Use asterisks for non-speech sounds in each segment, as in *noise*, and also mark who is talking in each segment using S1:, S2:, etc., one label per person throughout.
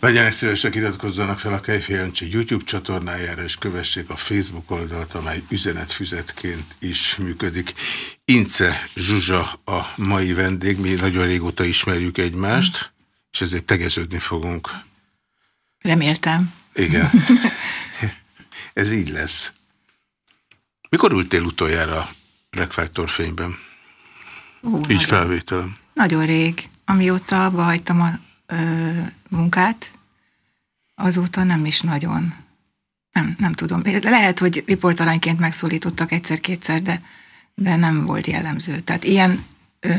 S1: Legyenek szívesek, iratkozzanak fel a Kejfejancsi YouTube csatornájára, és kövessék a Facebook oldalt, amely üzenetfüzetként is működik. Ince Zsuzsa a mai vendég, mi nagyon régóta ismerjük egymást, és ezért tegeződni fogunk.
S2: Reméltem.
S1: Igen. *laughs* Ez így lesz. Mikor ültél utoljára Black fényben? Ú, így nagyon, felvételem.
S2: Nagyon rég. Amióta abba hagytam a ö, munkát, azóta nem is nagyon. Nem, nem tudom. Lehet, hogy riportalányként megszólítottak egyszer-kétszer, de, de nem volt jellemző. Tehát ilyen ö,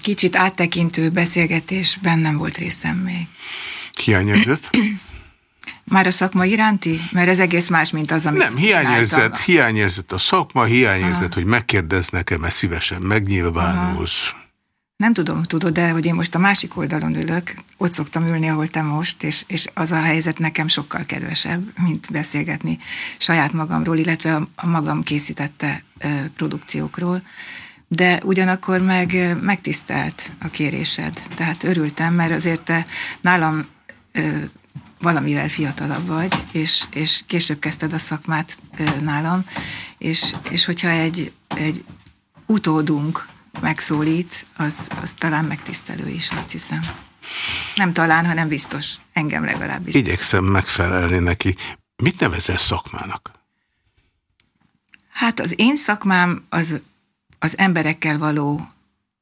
S2: kicsit áttekintő beszélgetésben nem volt részem még.
S1: Hiányérzet? *clears throat*
S2: Már a szakma iránti? Mert ez egész más, mint az, amit
S1: Nem, hiányérzet, hiányérzet a szakma, hiányérzet, Aha. hogy megkérdeznek-e, mert szívesen megnyilvánulsz. Aha.
S2: Nem tudom, tudod, de hogy én most a másik oldalon ülök, ott szoktam ülni, ahol te most, és, és az a helyzet nekem sokkal kedvesebb, mint beszélgetni saját magamról, illetve a, magam készítette produkciókról. De ugyanakkor meg megtisztelt a kérésed. Tehát örültem, mert azért te nálam ö, valamivel fiatalabb vagy, és, és később kezdted a szakmát nálam, és, és hogyha egy, egy utódunk megszólít, az, az talán megtisztelő is, azt hiszem. Nem talán, hanem biztos. Engem legalábbis.
S1: Igyekszem megfelelni neki. Mit nevezel szakmának?
S2: Hát az én szakmám az, az emberekkel való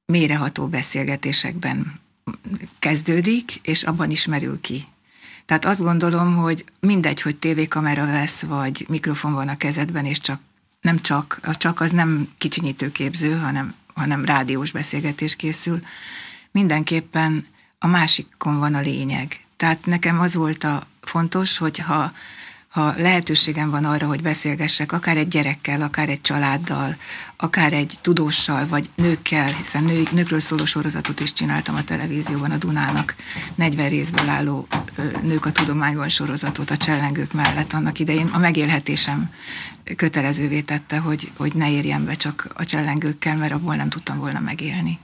S2: méreható beszélgetésekben kezdődik, és abban ismerül ki. Tehát azt gondolom, hogy mindegy, hogy tévékamera vesz, vagy mikrofon van a kezedben, és csak nem csak, a csak az nem kicsinyítőképző, hanem hanem rádiós beszélgetés készül, mindenképpen a másikon van a lényeg. Tehát nekem az volt a fontos, hogy ha, lehetőségem van arra, hogy beszélgessek akár egy gyerekkel, akár egy családdal, akár egy tudóssal, vagy nőkkel, hiszen nő, nőkről szóló sorozatot is csináltam a televízióban, a Dunának 40 részből álló Nők a tudományban sorozatot a csellengők mellett annak idején. A megélhetésem kötelezővé tette, hogy, hogy ne érjen be csak a csellengőkkel, mert abból nem tudtam volna megélni.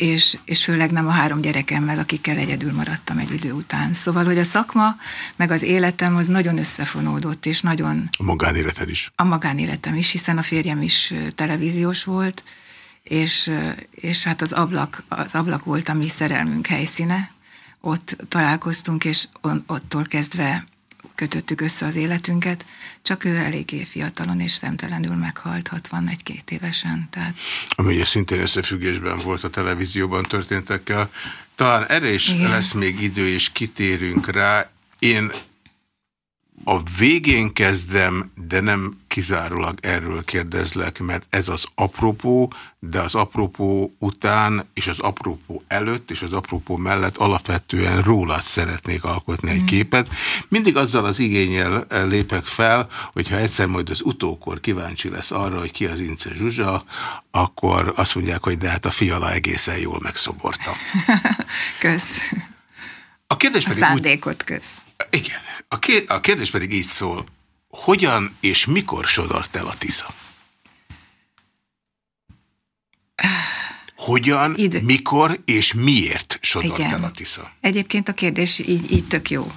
S2: És, és főleg nem a három gyerekemmel, akikkel egyedül maradtam egy idő után. Szóval, hogy a szakma, meg az életem az nagyon összefonódott, és nagyon...
S1: A magánéleted is.
S2: A magánéletem is, hiszen a férjem is televíziós volt, és, és hát az ablak, az ablak volt a mi szerelmünk helyszíne. Ott találkoztunk, és on, ottól kezdve kötöttük össze az életünket, csak ő eléggé fiatalon és szemtelenül meghalt 61-két évesen. Tehát...
S1: Ami ugye szintén összefüggésben volt a televízióban történtekkel. Talán erre is Igen. lesz még idő, és kitérünk rá. Én a végén kezdem, de nem kizárólag erről kérdezlek, mert ez az apropó, de az apropó után, és az apropó előtt, és az apropó mellett alapvetően rólad szeretnék alkotni egy mm. képet. Mindig azzal az igényel lépek fel, hogyha egyszer majd az utókor kíváncsi lesz arra, hogy ki az Ince Zsuzsa, akkor azt mondják, hogy de hát a fiala egészen jól megszoborta. *laughs*
S2: Kösz.
S1: A kérdés
S2: pedig a szándékot úgy... kösz.
S1: Igen. A, a kérdés pedig így szól. Hogyan és mikor sodort el a Tisza? Hogyan, Ide. mikor és miért sodort Igen. el a Tisza?
S2: Egyébként a kérdés így, így tök jó.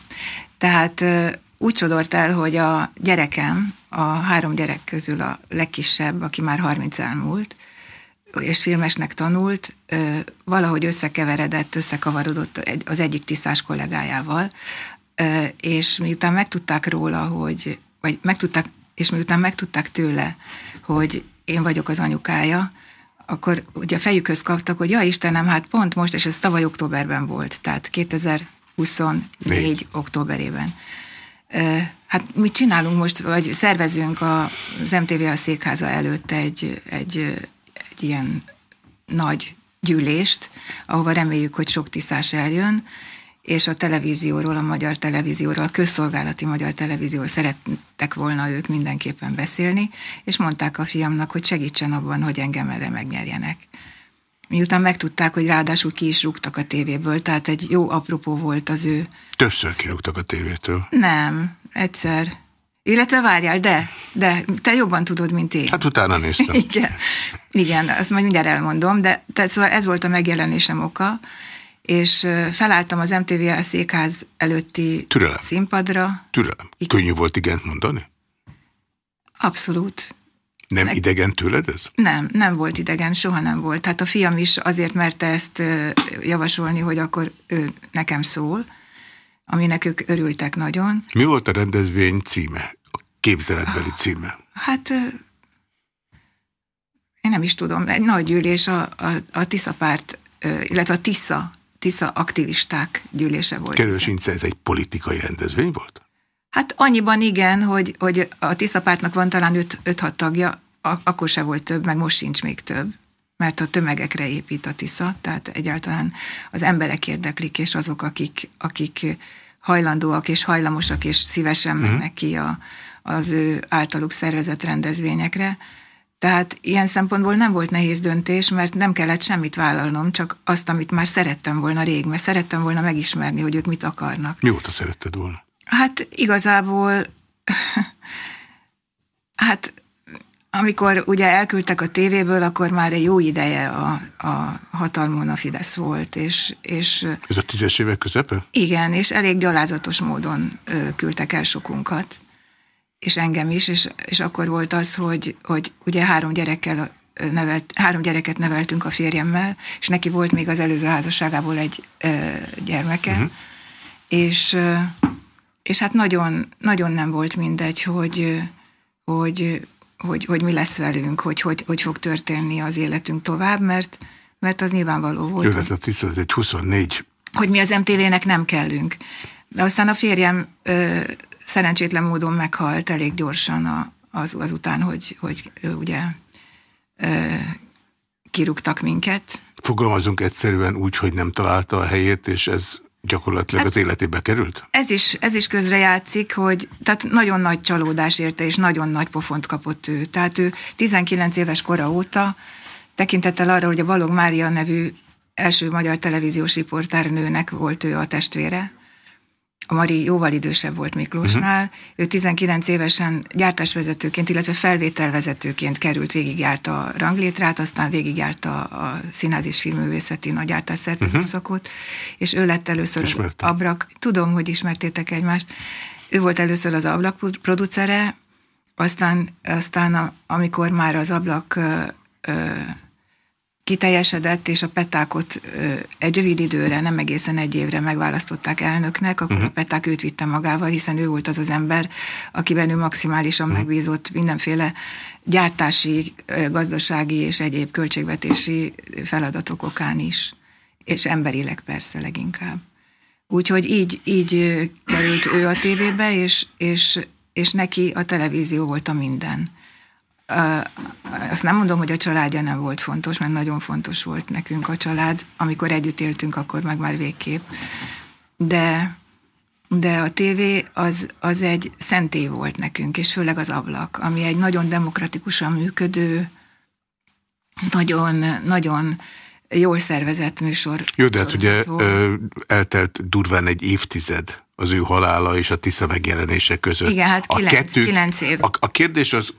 S2: Tehát úgy sodort el, hogy a gyerekem, a három gyerek közül a legkisebb, aki már 30 elmúlt, és filmesnek tanult, valahogy összekeveredett, összekavarodott az egyik tisztás kollégájával, és miután megtudták róla, hogy, vagy megtudták, és miután megtudták tőle, hogy én vagyok az anyukája, akkor ugye a fejükhöz kaptak, hogy ja Istenem, hát pont most, és ez tavaly októberben volt, tehát 2024 Négy. októberében. Hát mit csinálunk most, vagy szervezünk az MTV a székháza előtt egy, egy, egy ilyen nagy gyűlést, ahova reméljük, hogy sok tisztás eljön, és a televízióról, a magyar televízióról, a közszolgálati magyar televízióról szerettek volna ők mindenképpen beszélni, és mondták a fiamnak, hogy segítsen abban, hogy engem erre megnyerjenek. Miután megtudták, hogy ráadásul ki is rúgtak a tévéből, tehát egy jó apropó volt az ő...
S1: Többször kirúgtak a tévétől.
S2: Nem, egyszer. Illetve várjál, de, de te jobban tudod, mint én.
S1: Hát utána néztem. *laughs*
S2: Igen, igen azt majd mindjárt elmondom, de tehát szóval ez volt a megjelenésem oka, és felálltam az MTV székház előtti
S1: Türelem.
S2: színpadra.
S1: Türelem. Könnyű volt igent mondani?
S2: Abszolút.
S1: Nem Meg... idegen tőled ez?
S2: Nem, nem volt idegen, soha nem volt. Hát a fiam is azért merte ezt javasolni, hogy akkor ő nekem szól, aminek ők örültek nagyon.
S1: Mi volt a rendezvény címe? A képzeletbeli címe?
S2: Hát én nem is tudom, egy nagy gyűlés a, a, a Tisza párt, illetve a Tisza, Tisza aktivisták gyűlése volt.
S1: Kedves Ince, ez egy politikai rendezvény volt?
S2: Hát annyiban igen, hogy, hogy a Tisza pártnak van talán 5-6 tagja, akkor se volt több, meg most sincs még több, mert a tömegekre épít a Tisza, tehát egyáltalán az emberek érdeklik, és azok, akik, akik hajlandóak és hajlamosak, és szívesen uh-huh. mennek ki a, az ő általuk szervezett rendezvényekre. Tehát ilyen szempontból nem volt nehéz döntés, mert nem kellett semmit vállalnom, csak azt, amit már szerettem volna rég, mert szerettem volna megismerni, hogy ők mit akarnak.
S1: Mióta szeretted volna?
S2: Hát igazából, *laughs* hát amikor ugye elküldtek a tévéből, akkor már egy jó ideje a, a hatalmon a Fidesz volt, és, és...
S1: Ez a tízes évek közepe?
S2: Igen, és elég gyalázatos módon küldtek el sokunkat, és engem is, és, és akkor volt az, hogy, hogy ugye három gyerekkel nevelt, három gyereket neveltünk a férjemmel, és neki volt még az előző házasságából egy ö, gyermeke, uh-huh. és, ö, és hát nagyon, nagyon nem volt mindegy, hogy, hogy hogy, hogy mi lesz velünk, hogy, hogy hogy fog történni az életünk tovább, mert, mert az nyilvánvaló volt.
S1: Jövet a tiszta, ez egy 24.
S2: Hogy mi az MTV-nek nem kellünk. De aztán a férjem ö, szerencsétlen módon meghalt elég gyorsan a, az, azután, hogy, hogy ugye kirúgtak minket.
S1: Fogalmazunk egyszerűen úgy, hogy nem találta a helyét, és ez gyakorlatilag hát az életébe került?
S2: Ez is, ez is közrejátszik, hogy tehát nagyon nagy csalódás érte, és nagyon nagy pofont kapott ő. Tehát ő 19 éves kora óta tekintettel arra, hogy a Balog Mária nevű első magyar televíziós riportárnőnek volt ő a testvére, a Mari jóval idősebb volt Miklósnál. Uh-huh. Ő 19 évesen gyártásvezetőként, illetve felvételvezetőként került, végigjárta a ranglétrát, aztán végigjárta a színház és filmművészeti nagy gyártásszervező uh-huh. szakot, és ő lett először Ismertem. az Abrak. Tudom, hogy ismertétek egymást. Ő volt először az Ablak producere, aztán, aztán a, amikor már az Ablak ö, ö, kiteljesedett, és a Petákot egy rövid időre, nem egészen egy évre megválasztották elnöknek, akkor uh-huh. a Peták őt vitte magával, hiszen ő volt az az ember, akiben ő maximálisan uh-huh. megbízott mindenféle gyártási, gazdasági és egyéb költségvetési feladatok okán is, és emberileg persze leginkább. Úgyhogy így, így került ő a tévébe, és, és, és neki a televízió volt a minden azt nem mondom, hogy a családja nem volt fontos, mert nagyon fontos volt nekünk a család. Amikor együtt éltünk, akkor meg már végképp. De, de a tévé az, az egy szentély volt nekünk, és főleg az ablak, ami egy nagyon demokratikusan működő, nagyon, nagyon jól szervezett műsor.
S1: Jó, de hát ugye volt. eltelt durván egy évtized az ő halála és a Tisza megjelenése között.
S2: Igen, hát kilenc, a kettő, kilenc év.
S1: A, a kérdés az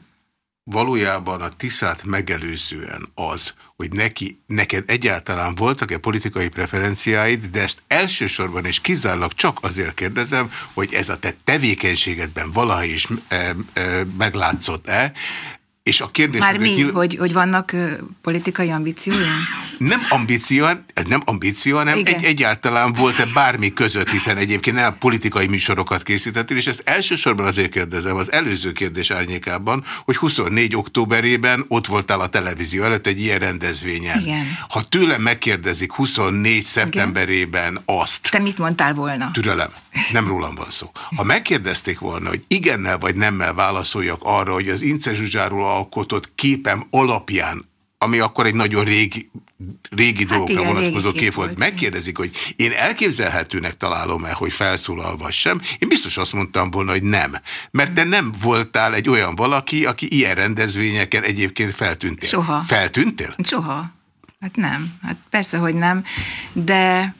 S1: valójában a Tiszát megelőzően az, hogy neki, neked egyáltalán voltak-e politikai preferenciáid, de ezt elsősorban és kizárólag csak azért kérdezem, hogy ez a te tevékenységedben valaha is e, e, meglátszott-e, és a kérdés...
S2: Már mi, hogy, hogy, hogy vannak uh, politikai ambícióim?
S1: Nem ambíció, ez nem ambíció, hanem egy, egyáltalán volt-e bármi között, hiszen egyébként nem politikai műsorokat készítettél, és ezt elsősorban azért kérdezem az előző kérdés árnyékában, hogy 24 októberében ott voltál a televízió előtt egy ilyen rendezvényen.
S2: Igen.
S1: Ha tőlem megkérdezik 24 szeptemberében Igen. azt...
S2: Te mit mondtál volna?
S1: Türelem, nem rólam van szó. Ha megkérdezték volna, hogy igennel vagy nemmel válaszoljak arra, hogy az Ince Zsuzsáról alkotott képem alapján, ami akkor egy nagyon régi, régi hát dolgokra igen, vonatkozó régi kép volt, volt, megkérdezik, hogy én elképzelhetőnek találom-e, hogy felszólal vagy sem, én biztos azt mondtam volna, hogy nem. Mert te nem voltál egy olyan valaki, aki ilyen rendezvényeken egyébként feltűntél.
S2: Soha.
S1: Feltűntél?
S2: Soha. Hát nem. Hát persze, hogy nem. De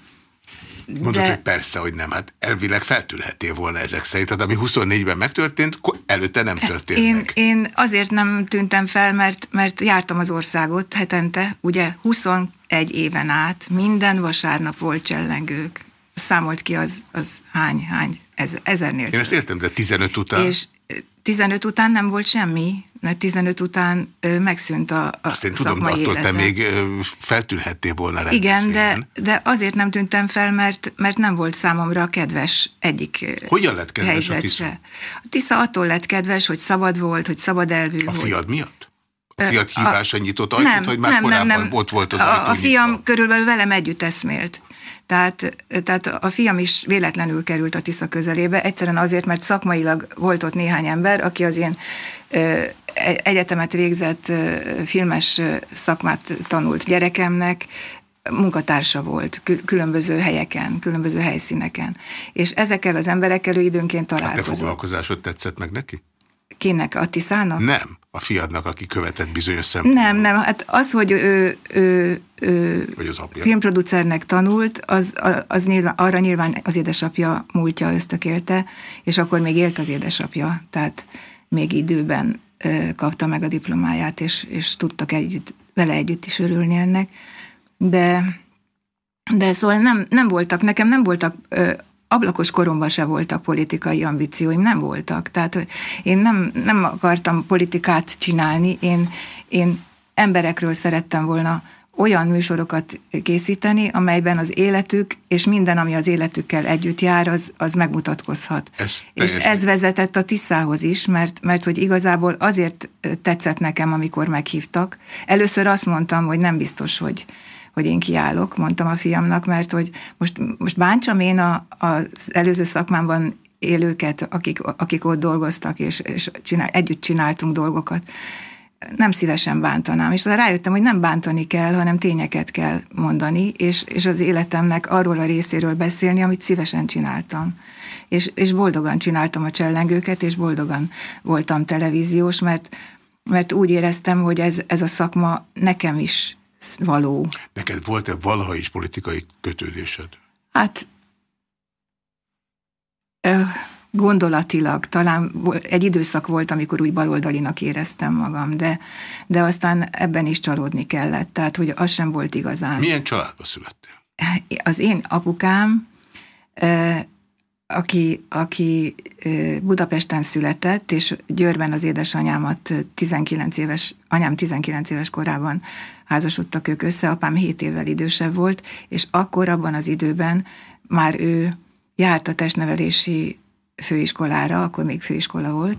S1: Mondod, de... hogy persze, hogy nem. Hát elvileg feltűnhetél volna ezek szerint. Tehát ami 24-ben megtörtént, előtte nem történt
S2: én,
S1: meg.
S2: Én azért nem tűntem fel, mert, mert jártam az országot hetente, ugye 21 egy éven át minden vasárnap volt csellengők. Számolt ki az, az hány, hány, ezernél.
S1: Én ezt értem, de 15 után?
S2: És 15 után nem volt semmi, mert 15 után megszűnt a, a
S1: Azt én tudom, de attól
S2: élete.
S1: te még feltűnhettél volna
S2: Igen, de, de azért nem tűntem fel, mert, mert nem volt számomra kedves egyik
S1: Hogyan lett kedves a Tisza?
S2: Se. A Tisza attól lett kedves, hogy szabad volt, hogy szabad elvű
S1: A
S2: volt.
S1: fiad miatt? A fiad hívása nyitott ajtót, nem, hogy már nem, korábban nem, nem. ott volt az
S2: a, A fiam nyitva. körülbelül velem együtt eszmélt. Tehát, tehát a fiam is véletlenül került a Tisza közelébe, egyszerűen azért, mert szakmailag volt ott néhány ember, aki az én egyetemet végzett filmes szakmát tanult gyerekemnek, munkatársa volt különböző helyeken, különböző helyszíneken. És ezekkel az emberekkel ő időnként találkozott.
S1: A te foglalkozásod tetszett meg neki?
S2: Kinek? A Tiszának?
S1: Nem, a fiadnak, aki követett bizonyos szempontot.
S2: Nem, nem, hát az, hogy ő, ő, ő
S1: Vagy az apja.
S2: filmproducernek tanult, az, az nyilván, arra nyilván az édesapja múltja ösztökélte, és akkor még élt az édesapja, tehát még időben kapta meg a diplomáját, és, és tudtak együtt, vele együtt is örülni ennek. De, de szóval nem, nem voltak, nekem nem voltak ablakos koromban se voltak politikai ambícióim, nem voltak. Tehát én nem, nem akartam politikát csinálni, én, én emberekről szerettem volna olyan műsorokat készíteni, amelyben az életük és minden, ami az életükkel együtt jár, az, az megmutatkozhat. Ez és ez vezetett a Tiszához is, mert, mert hogy igazából azért tetszett nekem, amikor meghívtak. Először azt mondtam, hogy nem biztos, hogy, hogy én kiállok, mondtam a fiamnak, mert hogy most, most bántsam én a, az előző szakmámban élőket, akik, akik ott dolgoztak, és, és csinál, együtt csináltunk dolgokat. Nem szívesen bántanám. És rájöttem, hogy nem bántani kell, hanem tényeket kell mondani, és, és az életemnek arról a részéről beszélni, amit szívesen csináltam. És, és boldogan csináltam a csellengőket, és boldogan voltam televíziós, mert, mert úgy éreztem, hogy ez, ez a szakma nekem is való.
S1: Neked volt-e valaha is politikai kötődésed?
S2: Hát gondolatilag talán egy időszak volt, amikor úgy baloldalinak éreztem magam, de, de aztán ebben is csalódni kellett, tehát hogy az sem volt igazán.
S1: Milyen családba születtél?
S2: Az én apukám aki, aki Budapesten született, és Győrben az édesanyámat 19 éves, anyám 19 éves korában házasodtak ők össze, apám 7 évvel idősebb volt, és akkor abban az időben már ő járt a testnevelési főiskolára, akkor még főiskola volt,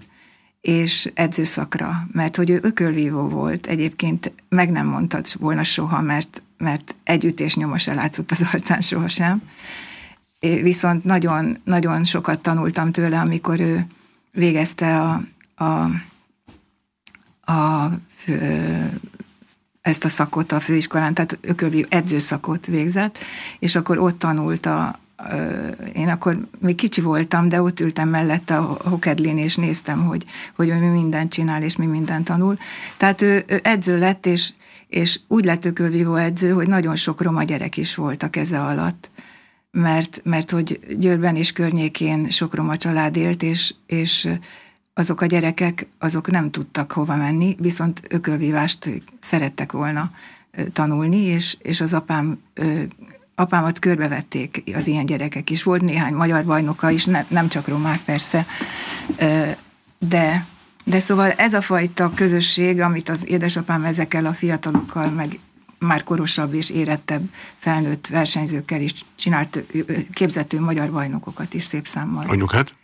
S2: és edzőszakra, mert hogy ő ökölvívó volt, egyébként meg nem mondtad volna soha, mert, mert egy ütés nyoma se látszott az arcán sohasem, viszont nagyon, nagyon sokat tanultam tőle, amikor ő végezte a, a, a ezt a szakot a főiskolán, tehát ököli edzőszakot végzett, és akkor ott tanult a, én akkor még kicsi voltam, de ott ültem mellette a hokedlin, és néztem, hogy, hogy mi mindent csinál, és mi mindent tanul. Tehát ő, ő edző lett, és, és úgy lett ökölvívó edző, hogy nagyon sok roma gyerek is volt a keze alatt mert, mert hogy Győrben és környékén sok roma család élt, és, és azok a gyerekek, azok nem tudtak hova menni, viszont ökölvívást szerettek volna tanulni, és, és az apám apámat körbevették az ilyen gyerekek is. Volt néhány magyar bajnoka is, ne, nem csak romák persze, de, de szóval ez a fajta közösség, amit az édesapám ezekkel a fiatalokkal, meg már korosabb és érettebb felnőtt versenyzőkkel is csinált, képzető magyar bajnokokat is szép számmal.
S1: Anyukát?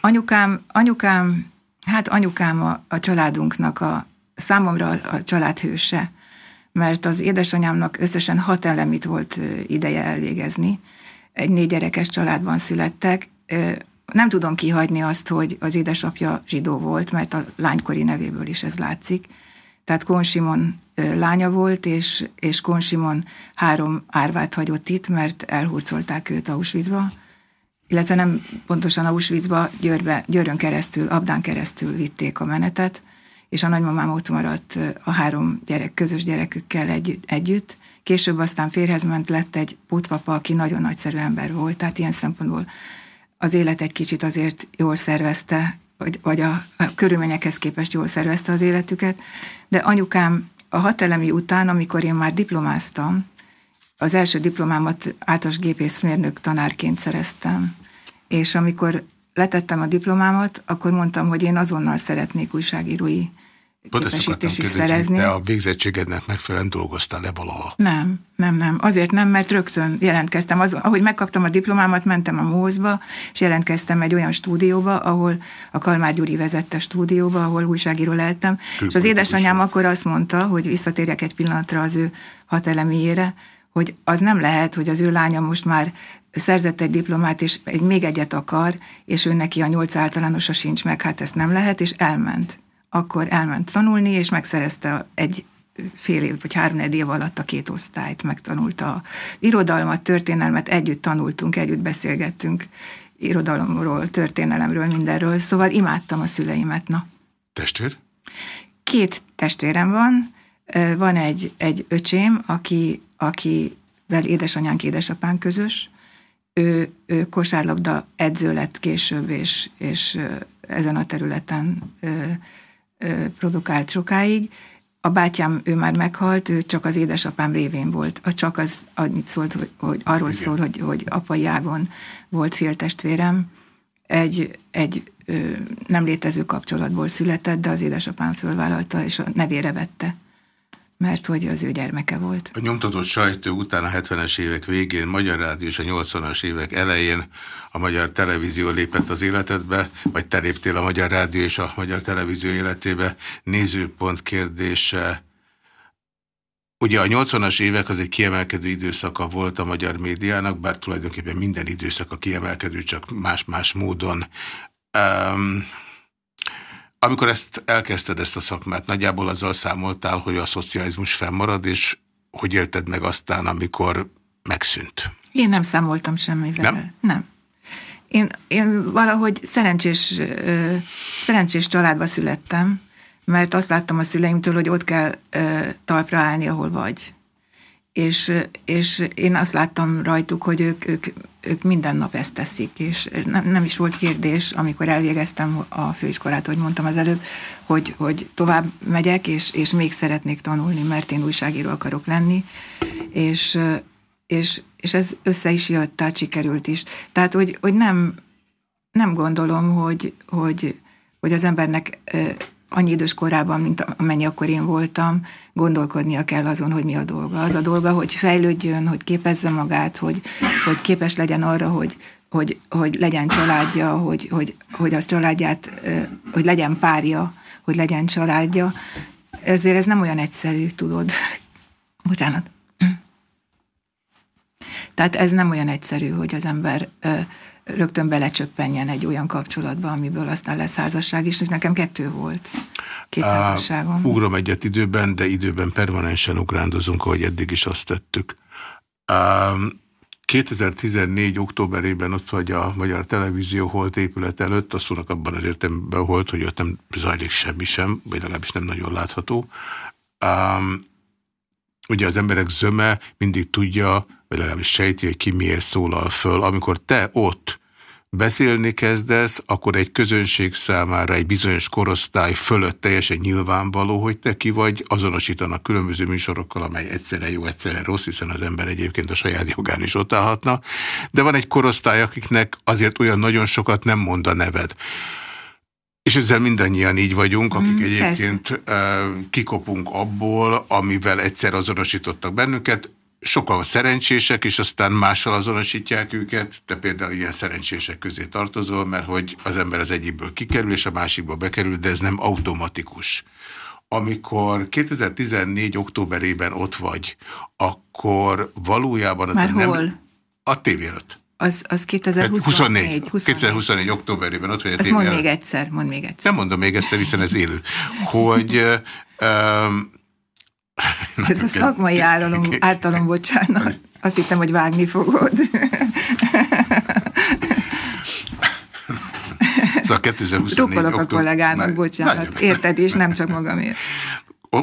S2: Anyukám, anyukám, hát anyukám a, a családunknak a, számomra a, a család hőse, mert az édesanyámnak összesen hat elemit volt ideje elvégezni. Egy négy gyerekes családban születtek. Nem tudom kihagyni azt, hogy az édesapja zsidó volt, mert a lánykori nevéből is ez látszik tehát Konsimon lánya volt, és, és Konsimon három árvát hagyott itt, mert elhurcolták őt Auschwitzba, illetve nem pontosan Auschwitzba, Győrbe, Győrön keresztül, Abdán keresztül vitték a menetet, és a nagymamám ott maradt a három gyerek, közös gyerekükkel együtt, együtt. Később aztán férhez ment, lett egy pótpapa, aki nagyon nagyszerű ember volt, tehát ilyen szempontból az élet egy kicsit azért jól szervezte, vagy, vagy a, a körülményekhez képest jól szervezte az életüket, de anyukám a hatelemi után, amikor én már diplomáztam, az első diplomámat általános gépészmérnök tanárként szereztem, és amikor letettem a diplomámat, akkor mondtam, hogy én azonnal szeretnék újságírói Pont ezt akartam
S1: kérdezni, de a végzettségednek megfelelően dolgoztál le valaha?
S2: Nem, nem, nem. Azért nem, mert rögtön jelentkeztem. Az, ahogy megkaptam a diplomámat, mentem a Mózba, és jelentkeztem egy olyan stúdióba, ahol a Kalmár Gyuri vezette stúdióba, ahol újságíró lehettem. Külpont és az édesanyám akkor azt mondta, hogy visszatérjek egy pillanatra az ő hat eleméjére, hogy az nem lehet, hogy az ő lánya most már szerzett egy diplomát, és egy, még egyet akar, és ő neki a nyolc általánosa sincs meg, hát ezt nem lehet, és elment. Akkor elment tanulni, és megszerezte egy fél év vagy három év alatt a két osztályt, megtanulta a irodalmat, történelmet, együtt tanultunk, együtt beszélgettünk irodalomról, történelemről, mindenről, szóval imádtam a szüleimet, na.
S1: Testvér?
S2: Két testvérem van, van egy, egy öcsém, aki, akivel édesanyánk, édesapán közös, ő, ő kosárlabda edző lett később, és, és ezen a területen produkált sokáig. A bátyám, ő már meghalt, ő csak az édesapám révén volt. A csak az annyit szólt, hogy, hogy arról Igen. szól, hogy, hogy apai ágon volt féltestvérem. Egy, egy ö, nem létező kapcsolatból született, de az édesapám fölvállalta, és a nevére vette mert hogy az ő gyermeke volt.
S1: A nyomtatott sajtó után a 70-es évek végén, Magyar Rádió és a 80-as évek elején a Magyar Televízió lépett az életedbe, vagy te léptél a Magyar Rádió és a Magyar Televízió életébe. Nézőpont kérdése. Ugye a 80-as évek az egy kiemelkedő időszaka volt a magyar médiának, bár tulajdonképpen minden időszaka kiemelkedő, csak más-más módon. Um, amikor ezt elkezdted ezt a szakmát, nagyjából azzal számoltál, hogy a szocializmus fennmarad, és hogy élted meg aztán, amikor megszűnt?
S2: Én nem számoltam semmivel. Nem? Nem. Én, én valahogy szerencsés, szerencsés családba születtem, mert azt láttam a szüleimtől, hogy ott kell talpra állni, ahol vagy és, és én azt láttam rajtuk, hogy ők, ők, ők minden nap ezt teszik, és nem, nem is volt kérdés, amikor elvégeztem a főiskolát, hogy mondtam az előbb, hogy, hogy tovább megyek, és, és még szeretnék tanulni, mert én újságíró akarok lenni, és, és, és ez össze is jött, tehát sikerült is. Tehát, hogy, hogy nem, nem gondolom, hogy, hogy, hogy az embernek annyi idős korában, mint amennyi akkor én voltam, gondolkodnia kell azon, hogy mi a dolga. Az a dolga, hogy fejlődjön, hogy képezze magát, hogy, hogy képes legyen arra, hogy, hogy, hogy legyen családja, hogy, hogy, hogy az családját, hogy legyen párja, hogy legyen családja. Ezért ez nem olyan egyszerű, tudod. *clears throat* Bocsánat. *clears throat* Tehát ez nem olyan egyszerű, hogy az ember rögtön belecsöppenjen egy olyan kapcsolatba, amiből aztán lesz házasság is, nekem kettő volt. Két házasságom.
S1: Ugrom egyet időben, de időben permanensen ugrándozunk, ahogy eddig is azt tettük. 2014. októberében ott vagy a Magyar Televízió holt épület előtt, azt mondok abban az értelemben volt, hogy ott nem zajlik semmi sem, vagy legalábbis nem nagyon látható. Um, ugye az emberek zöme mindig tudja, vagy legalábbis sejti, hogy ki miért szólal föl. Amikor te ott beszélni kezdesz, akkor egy közönség számára egy bizonyos korosztály fölött teljesen nyilvánvaló, hogy te ki vagy, azonosítanak különböző műsorokkal, amely egyszerre jó, egyszerre rossz, hiszen az ember egyébként a saját jogán is ott állhatna. De van egy korosztály, akiknek azért olyan nagyon sokat nem mond a neved. És ezzel mindannyian így vagyunk, akik mm, egyébként persze. kikopunk abból, amivel egyszer azonosítottak bennünket sokan szerencsések, és aztán mással azonosítják őket, te például ilyen szerencsések közé tartozol, mert hogy az ember az egyikből kikerül, és a másikba bekerül, de ez nem automatikus. Amikor 2014. októberében ott vagy, akkor valójában...
S2: Már
S1: nem,
S2: hol?
S1: A tévé előtt.
S2: Az, az 2024. 24,
S1: 2024 októberében ott vagy a
S2: tévé mond még egyszer, mond még egyszer.
S1: Nem mondom még egyszer, hiszen ez élő. Hogy... Um,
S2: Ez a szakmai ártalom, ártalom, bocsánat. Azt hittem, hogy vágni fogod.
S1: Szóval 2024
S2: Rukkolok a kollégának, már, bocsánat. Érted is, nem csak magamért.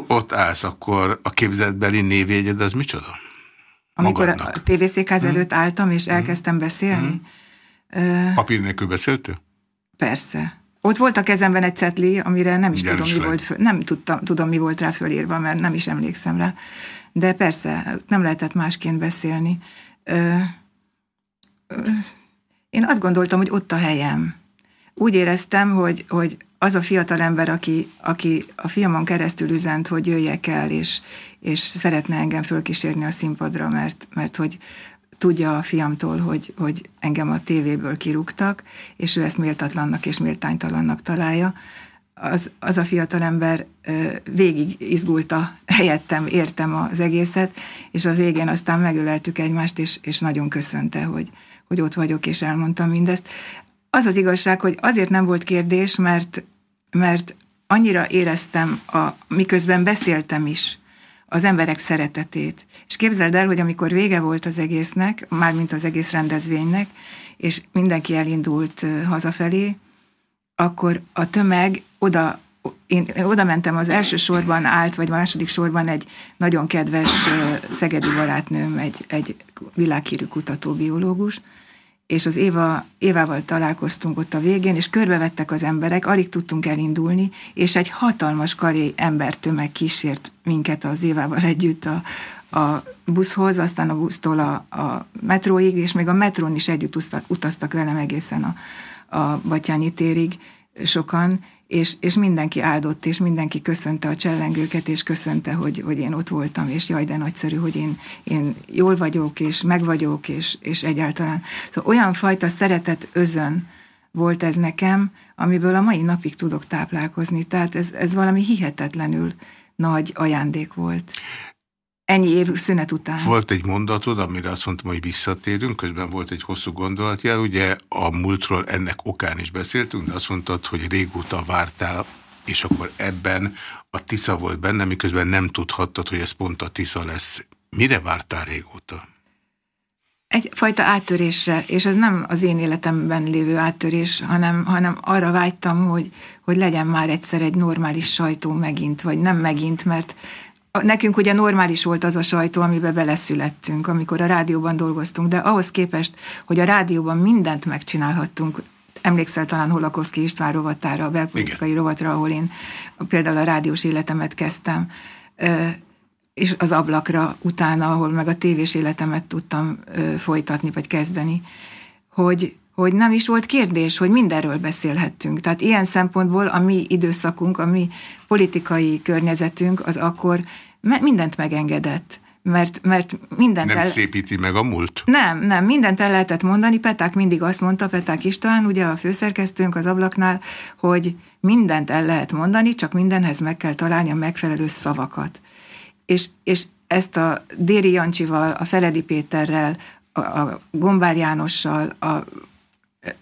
S1: Ott állsz, akkor a képzetbeli névjegyed az micsoda?
S2: Amikor Magadnak. a tévészékház hmm. előtt álltam, és hm. elkezdtem beszélni.
S1: Hmm. Papír nélkül beszéltél?
S2: Persze. Ott volt a kezemben egy cetli, amire nem is tudom, mi volt, föl, nem tudtam, tudom, mi volt rá fölírva, mert nem is emlékszem rá. De persze, nem lehetett másként beszélni. Ö, ö, én azt gondoltam, hogy ott a helyem. Úgy éreztem, hogy, hogy az a fiatal ember, aki, aki a fiamon keresztül üzent, hogy jöjjek el, és, és szeretne engem fölkísérni a színpadra, mert, mert hogy tudja a fiamtól, hogy, hogy engem a tévéből kirúgtak, és ő ezt méltatlannak és méltánytalannak találja, az, az a fiatalember végig izgulta helyettem, értem az egészet, és az végén aztán megöleltük egymást, és, és nagyon köszönte, hogy, hogy ott vagyok, és elmondtam mindezt. Az az igazság, hogy azért nem volt kérdés, mert, mert annyira éreztem, a, miközben beszéltem is, az emberek szeretetét. És képzeld el, hogy amikor vége volt az egésznek, mármint az egész rendezvénynek, és mindenki elindult hazafelé, akkor a tömeg oda, én oda mentem, az első sorban állt, vagy második sorban egy nagyon kedves szegedi barátnőm, egy, egy világhírű kutató biológus, és az Éva, Évával találkoztunk ott a végén, és körbevettek az emberek, alig tudtunk elindulni, és egy hatalmas karé embertömeg kísért minket az Évával együtt a, a buszhoz, aztán a busztól a, a metróig, és még a metrón is együtt utaztak velem egészen a, a Batyányi térig sokan, és, és mindenki áldott, és mindenki köszönte a csellengőket, és köszönte, hogy, hogy én ott voltam, és jaj, de nagyszerű, hogy én, én jól vagyok, és meg vagyok, és, és egyáltalán. Szóval olyan fajta szeretet özön volt ez nekem, amiből a mai napig tudok táplálkozni. Tehát ez, ez valami hihetetlenül nagy ajándék volt ennyi év szünet után.
S1: Volt egy mondatod, amire azt mondtam, hogy visszatérünk, közben volt egy hosszú gondolatjel, ugye a múltról ennek okán is beszéltünk, de azt mondtad, hogy régóta vártál, és akkor ebben a Tisza volt benne, miközben nem tudhattad, hogy ez pont a Tisza lesz. Mire vártál régóta?
S2: Egyfajta áttörésre, és ez nem az én életemben lévő áttörés, hanem, hanem arra vágytam, hogy, hogy legyen már egyszer egy normális sajtó megint, vagy nem megint, mert Nekünk ugye normális volt az a sajtó, amiben beleszülettünk, amikor a rádióban dolgoztunk, de ahhoz képest, hogy a rádióban mindent megcsinálhattunk, emlékszel talán Holakovszki István rovatára, a belpolitikai Igen. rovatra, ahol én például a rádiós életemet kezdtem, és az ablakra utána, ahol meg a tévés életemet tudtam folytatni, vagy kezdeni, hogy, hogy nem is volt kérdés, hogy mindenről beszélhettünk. Tehát ilyen szempontból a mi időszakunk, a mi politikai környezetünk az akkor mindent megengedett. Mert, mert mindent
S1: Nem el... szépíti meg a múlt?
S2: Nem, nem, mindent el lehetett mondani. Peták mindig azt mondta, Peták István, ugye a főszerkesztőnk az ablaknál, hogy mindent el lehet mondani, csak mindenhez meg kell találni a megfelelő szavakat. És, és ezt a Déri Jancsival, a Feledi Péterrel, a, a Gombár Jánossal, a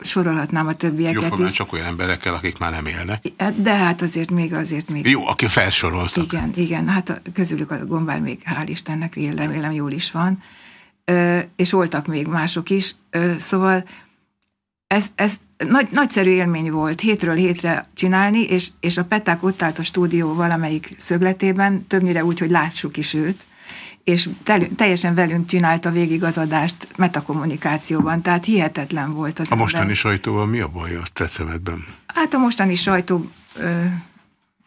S2: sorolhatnám a többieket
S1: Jóformán is. csak olyan emberekkel, akik már nem élnek.
S2: De hát azért még, azért még.
S1: Jó, aki felsoroltak.
S2: Igen, igen, hát a, közülük a gombár még hál' Istennek, remélem jól is van. Ö, és voltak még mások is. Ö, szóval ez, ez nagy, nagyszerű élmény volt hétről hétre csinálni, és, és a Peták ott állt a stúdió valamelyik szögletében, többnyire úgy, hogy látsuk is őt, és teljesen velünk csinálta végig az adást metakommunikációban, tehát hihetetlen volt az
S1: A mostani ember. sajtóval mi a baj a te szemedben?
S2: Hát a mostani sajtó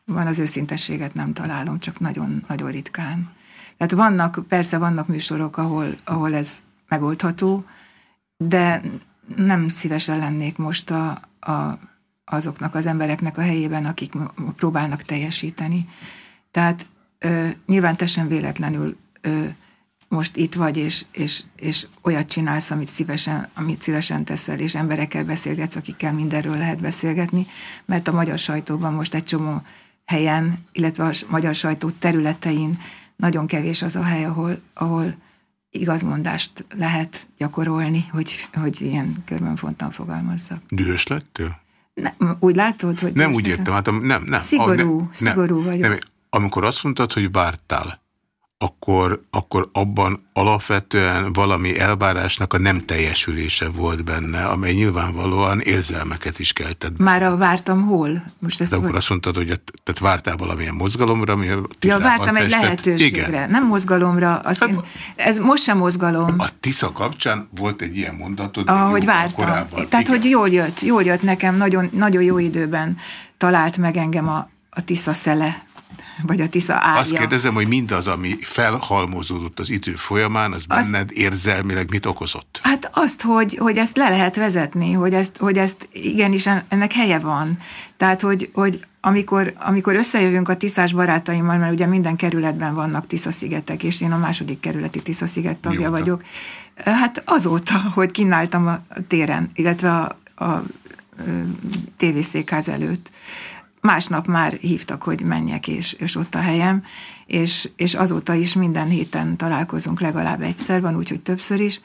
S2: van az őszintességet nem találom, csak nagyon-nagyon ritkán. Tehát vannak, persze vannak műsorok, ahol, ahol ez megoldható, de nem szívesen lennék most a, a, azoknak az embereknek a helyében, akik próbálnak teljesíteni. Tehát ö, nyilván teljesen véletlenül ö, most itt vagy, és, és, és olyat csinálsz, amit szívesen, amit szívesen teszel, és emberekkel beszélgetsz, akikkel mindenről lehet beszélgetni, mert a magyar sajtóban most egy csomó helyen, illetve a magyar sajtó területein nagyon kevés az a hely, ahol, ahol igazmondást lehet gyakorolni, hogy, hogy ilyen körben fontan fogalmazzak.
S1: Dühös lettél?
S2: Nem, úgy látod, hogy...
S1: Nem úgy értem, hát nem, nem.
S2: Szigorú,
S1: a,
S2: ne, szigorú
S1: nem,
S2: vagyok. Nem,
S1: amikor azt mondtad, hogy vártál, akkor, akkor abban alapvetően valami elvárásnak a nem teljesülése volt benne, amely nyilvánvalóan érzelmeket is keltett.
S2: Már a vártam hol?
S1: Most ezt De akkor azt mondtad, hogy tehát vártál valamilyen mozgalomra, ami
S2: Ja, vártam egy lehetőségre, Igen. nem mozgalomra. Azt hát, én, ez most sem mozgalom.
S1: A Tisza kapcsán volt egy ilyen mondatod.
S2: Ahogy vártam. Korábban. Tehát, Igen. hogy jól jött, jól jött nekem, nagyon, nagyon jó időben talált meg engem a, a Tisza szele vagy a Tisza árja.
S1: Azt kérdezem, hogy mindaz, ami felhalmozódott az idő folyamán, az azt, benned érzelmileg mit okozott?
S2: Hát azt, hogy, hogy ezt le lehet vezetni, hogy ezt, hogy ezt igenis ennek helye van. Tehát, hogy, hogy amikor, amikor összejövünk a Tiszás barátaimmal, mert ugye minden kerületben vannak Tisza-szigetek, és én a második kerületi Tisza-sziget tagja Mióta? vagyok, hát azóta, hogy kínáltam a téren, illetve a, a, a tévészékház előtt másnap már hívtak, hogy menjek, és, és ott a helyem, és, és azóta is minden héten találkozunk legalább egyszer, van úgyhogy többször is,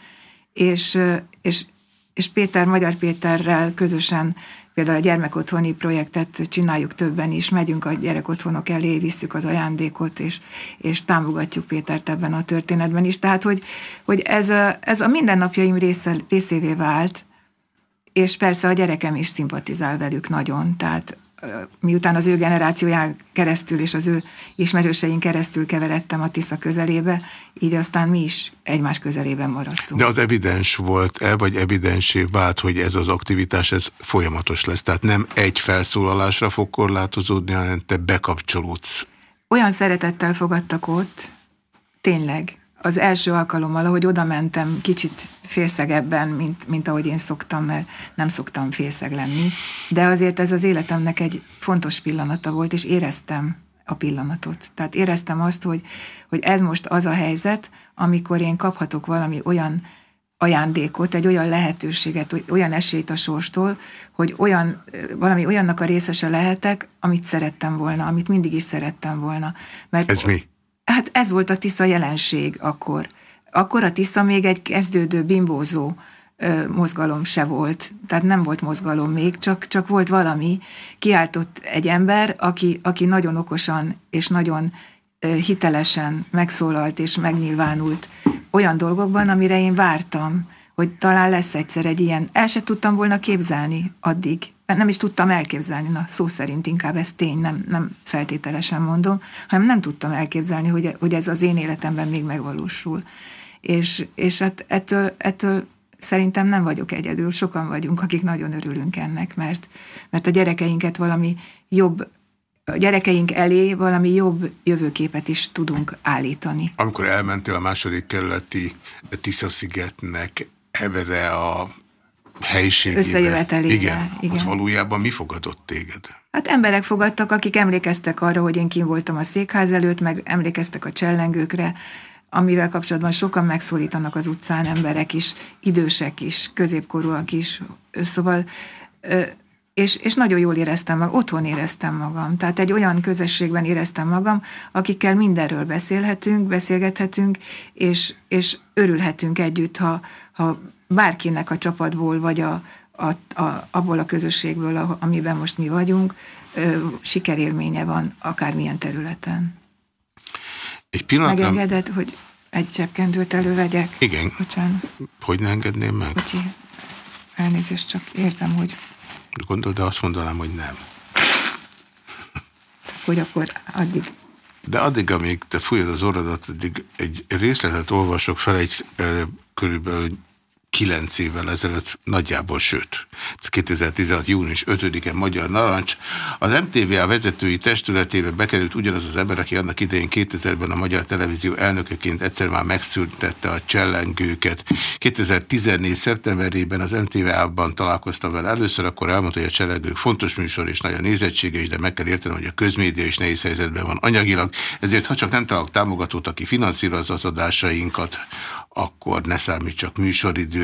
S2: és, és, és Péter, Magyar Péterrel közösen például a gyermekotthoni projektet csináljuk többen is, megyünk a gyerekotthonok elé, visszük az ajándékot, és, és támogatjuk Pétert ebben a történetben is. Tehát, hogy, hogy ez, a, ez a mindennapjaim része, részévé vált, és persze a gyerekem is szimpatizál velük nagyon, tehát miután az ő generációján keresztül és az ő ismerőseink keresztül keveredtem a Tisza közelébe, így aztán mi is egymás közelében maradtunk.
S1: De az evidens volt-e, vagy evidensé vált, hogy ez az aktivitás ez folyamatos lesz? Tehát nem egy felszólalásra fog korlátozódni, hanem te bekapcsolódsz.
S2: Olyan szeretettel fogadtak ott, tényleg, az első alkalommal, ahogy oda mentem kicsit félszegebben, mint, mint ahogy én szoktam, mert nem szoktam félszeg lenni, de azért ez az életemnek egy fontos pillanata volt, és éreztem a pillanatot. Tehát éreztem azt, hogy, hogy ez most az a helyzet, amikor én kaphatok valami olyan ajándékot, egy olyan lehetőséget, olyan esélyt a sorstól, hogy olyan, valami olyannak a részese lehetek, amit szerettem volna, amit mindig is szerettem volna.
S1: Mert ez mi?
S2: Hát ez volt a Tisza jelenség akkor. Akkor a Tisza még egy kezdődő, bimbózó ö, mozgalom se volt. Tehát nem volt mozgalom még, csak, csak volt valami. Kiáltott egy ember, aki, aki nagyon okosan és nagyon ö, hitelesen megszólalt és megnyilvánult olyan dolgokban, amire én vártam, hogy talán lesz egyszer egy ilyen. El se tudtam volna képzelni addig, nem is tudtam elképzelni, na szó szerint inkább ez tény, nem, nem feltételesen mondom, hanem nem tudtam elképzelni, hogy, hogy ez az én életemben még megvalósul. És, és hát ettől, ettől szerintem nem vagyok egyedül, sokan vagyunk, akik nagyon örülünk ennek, mert, mert a gyerekeinket valami jobb a gyerekeink elé valami jobb jövőképet is tudunk állítani.
S1: Amikor elmentél a második kerületi Tisza-szigetnek ebbre a
S2: Összejövetelébe.
S1: Igen, igen. Ott valójában mi fogadott téged?
S2: Hát emberek fogadtak, akik emlékeztek arra, hogy én kim voltam a székház előtt, meg emlékeztek a csellengőkre, amivel kapcsolatban sokan megszólítanak az utcán emberek is, idősek is, középkorúak is. Szóval, és, és nagyon jól éreztem magam, otthon éreztem magam. Tehát egy olyan közösségben éreztem magam, akikkel mindenről beszélhetünk, beszélgethetünk, és, és örülhetünk együtt, ha, ha bárkinek a csapatból, vagy a, a, a, abból a közösségből, amiben most mi vagyunk, ö, sikerélménye van akármilyen területen.
S1: Egy pillanat.
S2: Megengeded, hogy egy zsebkendőt elővegyek?
S1: Igen. Bocsánat. Hogy ne engedném meg?
S2: Bocsi, elnézést, csak érzem, hogy...
S1: Gondolod, de azt mondanám, hogy nem.
S2: Hogy akkor addig
S1: de addig, amíg te fújod az orradat, addig egy részletet olvasok fel, egy körülbelül 9 évvel ezelőtt nagyjából, sőt, ez 2016. június 5-e Magyar Narancs. Az MTVA vezetői testületébe bekerült ugyanaz az ember, aki annak idején 2000-ben a Magyar Televízió elnökeként egyszer már megszültette a csellengőket. 2014. szeptemberében az MTVA-ban találkoztam vele először, akkor elmondta, hogy a csellengők fontos műsor és nagyon nézettséges, de meg kell értenem, hogy a közmédia is nehéz helyzetben van anyagilag, ezért ha csak nem találok támogatót, aki finanszírozza az adásainkat, akkor ne számít csak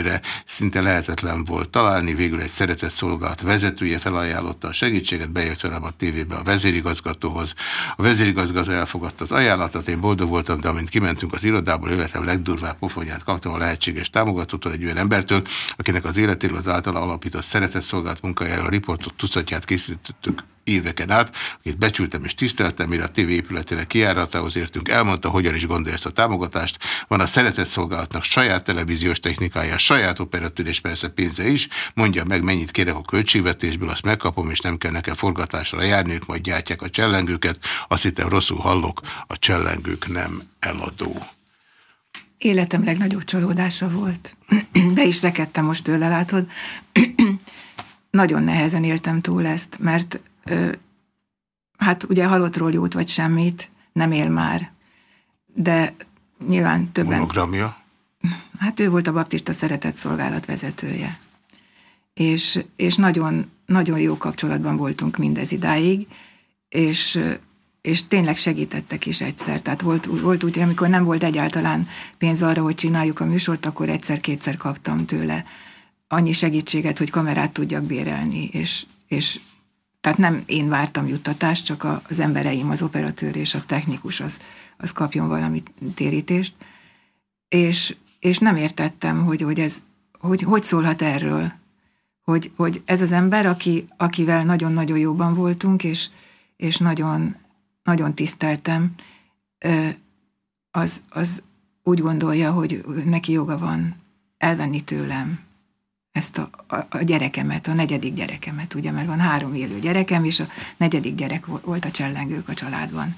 S1: műsoridőre. Szinte lehetetlen volt találni, végül egy szeretett szolgálat vezetője felajánlotta a segítséget, bejött velem a tévébe a vezérigazgatóhoz. A vezérigazgató elfogadta az ajánlatot, én boldog voltam, de amint kimentünk az irodából, életem legdurvább pofonyát kaptam a lehetséges támogatótól egy olyan embertől, akinek az életéről az által alapított szeretett szolgálat munkájáról a riportot tucatját készítettük éveken át, akit becsültem és tiszteltem, mire a TV épületének kiáratához értünk, elmondta, hogyan is gondolja ezt a támogatást. Van a szeretett szolgálatnak saját televíziós technikája, saját operatőr és persze pénze is. Mondja meg, mennyit kérek a költségvetésből, azt megkapom, és nem kell nekem forgatásra járni, ők majd gyártják a csellengőket. Azt hittem rosszul hallok, a csellengők nem eladó.
S2: Életem legnagyobb csalódása volt. *clears throat* Be is rekedtem most tőle, látod. *clears throat* Nagyon nehezen éltem túl ezt, mert hát ugye halottról jót vagy semmit, nem él már. De nyilván többen...
S1: Monogramja?
S2: Hát ő volt a baptista szeretett szolgálat vezetője. És, és nagyon, nagyon jó kapcsolatban voltunk mindez idáig, és, és tényleg segítettek is egyszer. Tehát volt, volt úgy, amikor nem volt egyáltalán pénz arra, hogy csináljuk a műsort, akkor egyszer-kétszer kaptam tőle annyi segítséget, hogy kamerát tudjak bérelni, és, és tehát nem én vártam juttatást, csak az embereim, az operatőr és a technikus az, az kapjon valami térítést. És, és nem értettem, hogy, hogy ez hogy, hogy szólhat erről, hogy, hogy ez az ember, aki, akivel nagyon-nagyon jóban voltunk, és, és nagyon, nagyon tiszteltem, az, az úgy gondolja, hogy neki joga van elvenni tőlem ezt a, a, a gyerekemet, a negyedik gyerekemet, ugye, mert van három élő gyerekem, és a negyedik gyerek volt a csellengők a családban.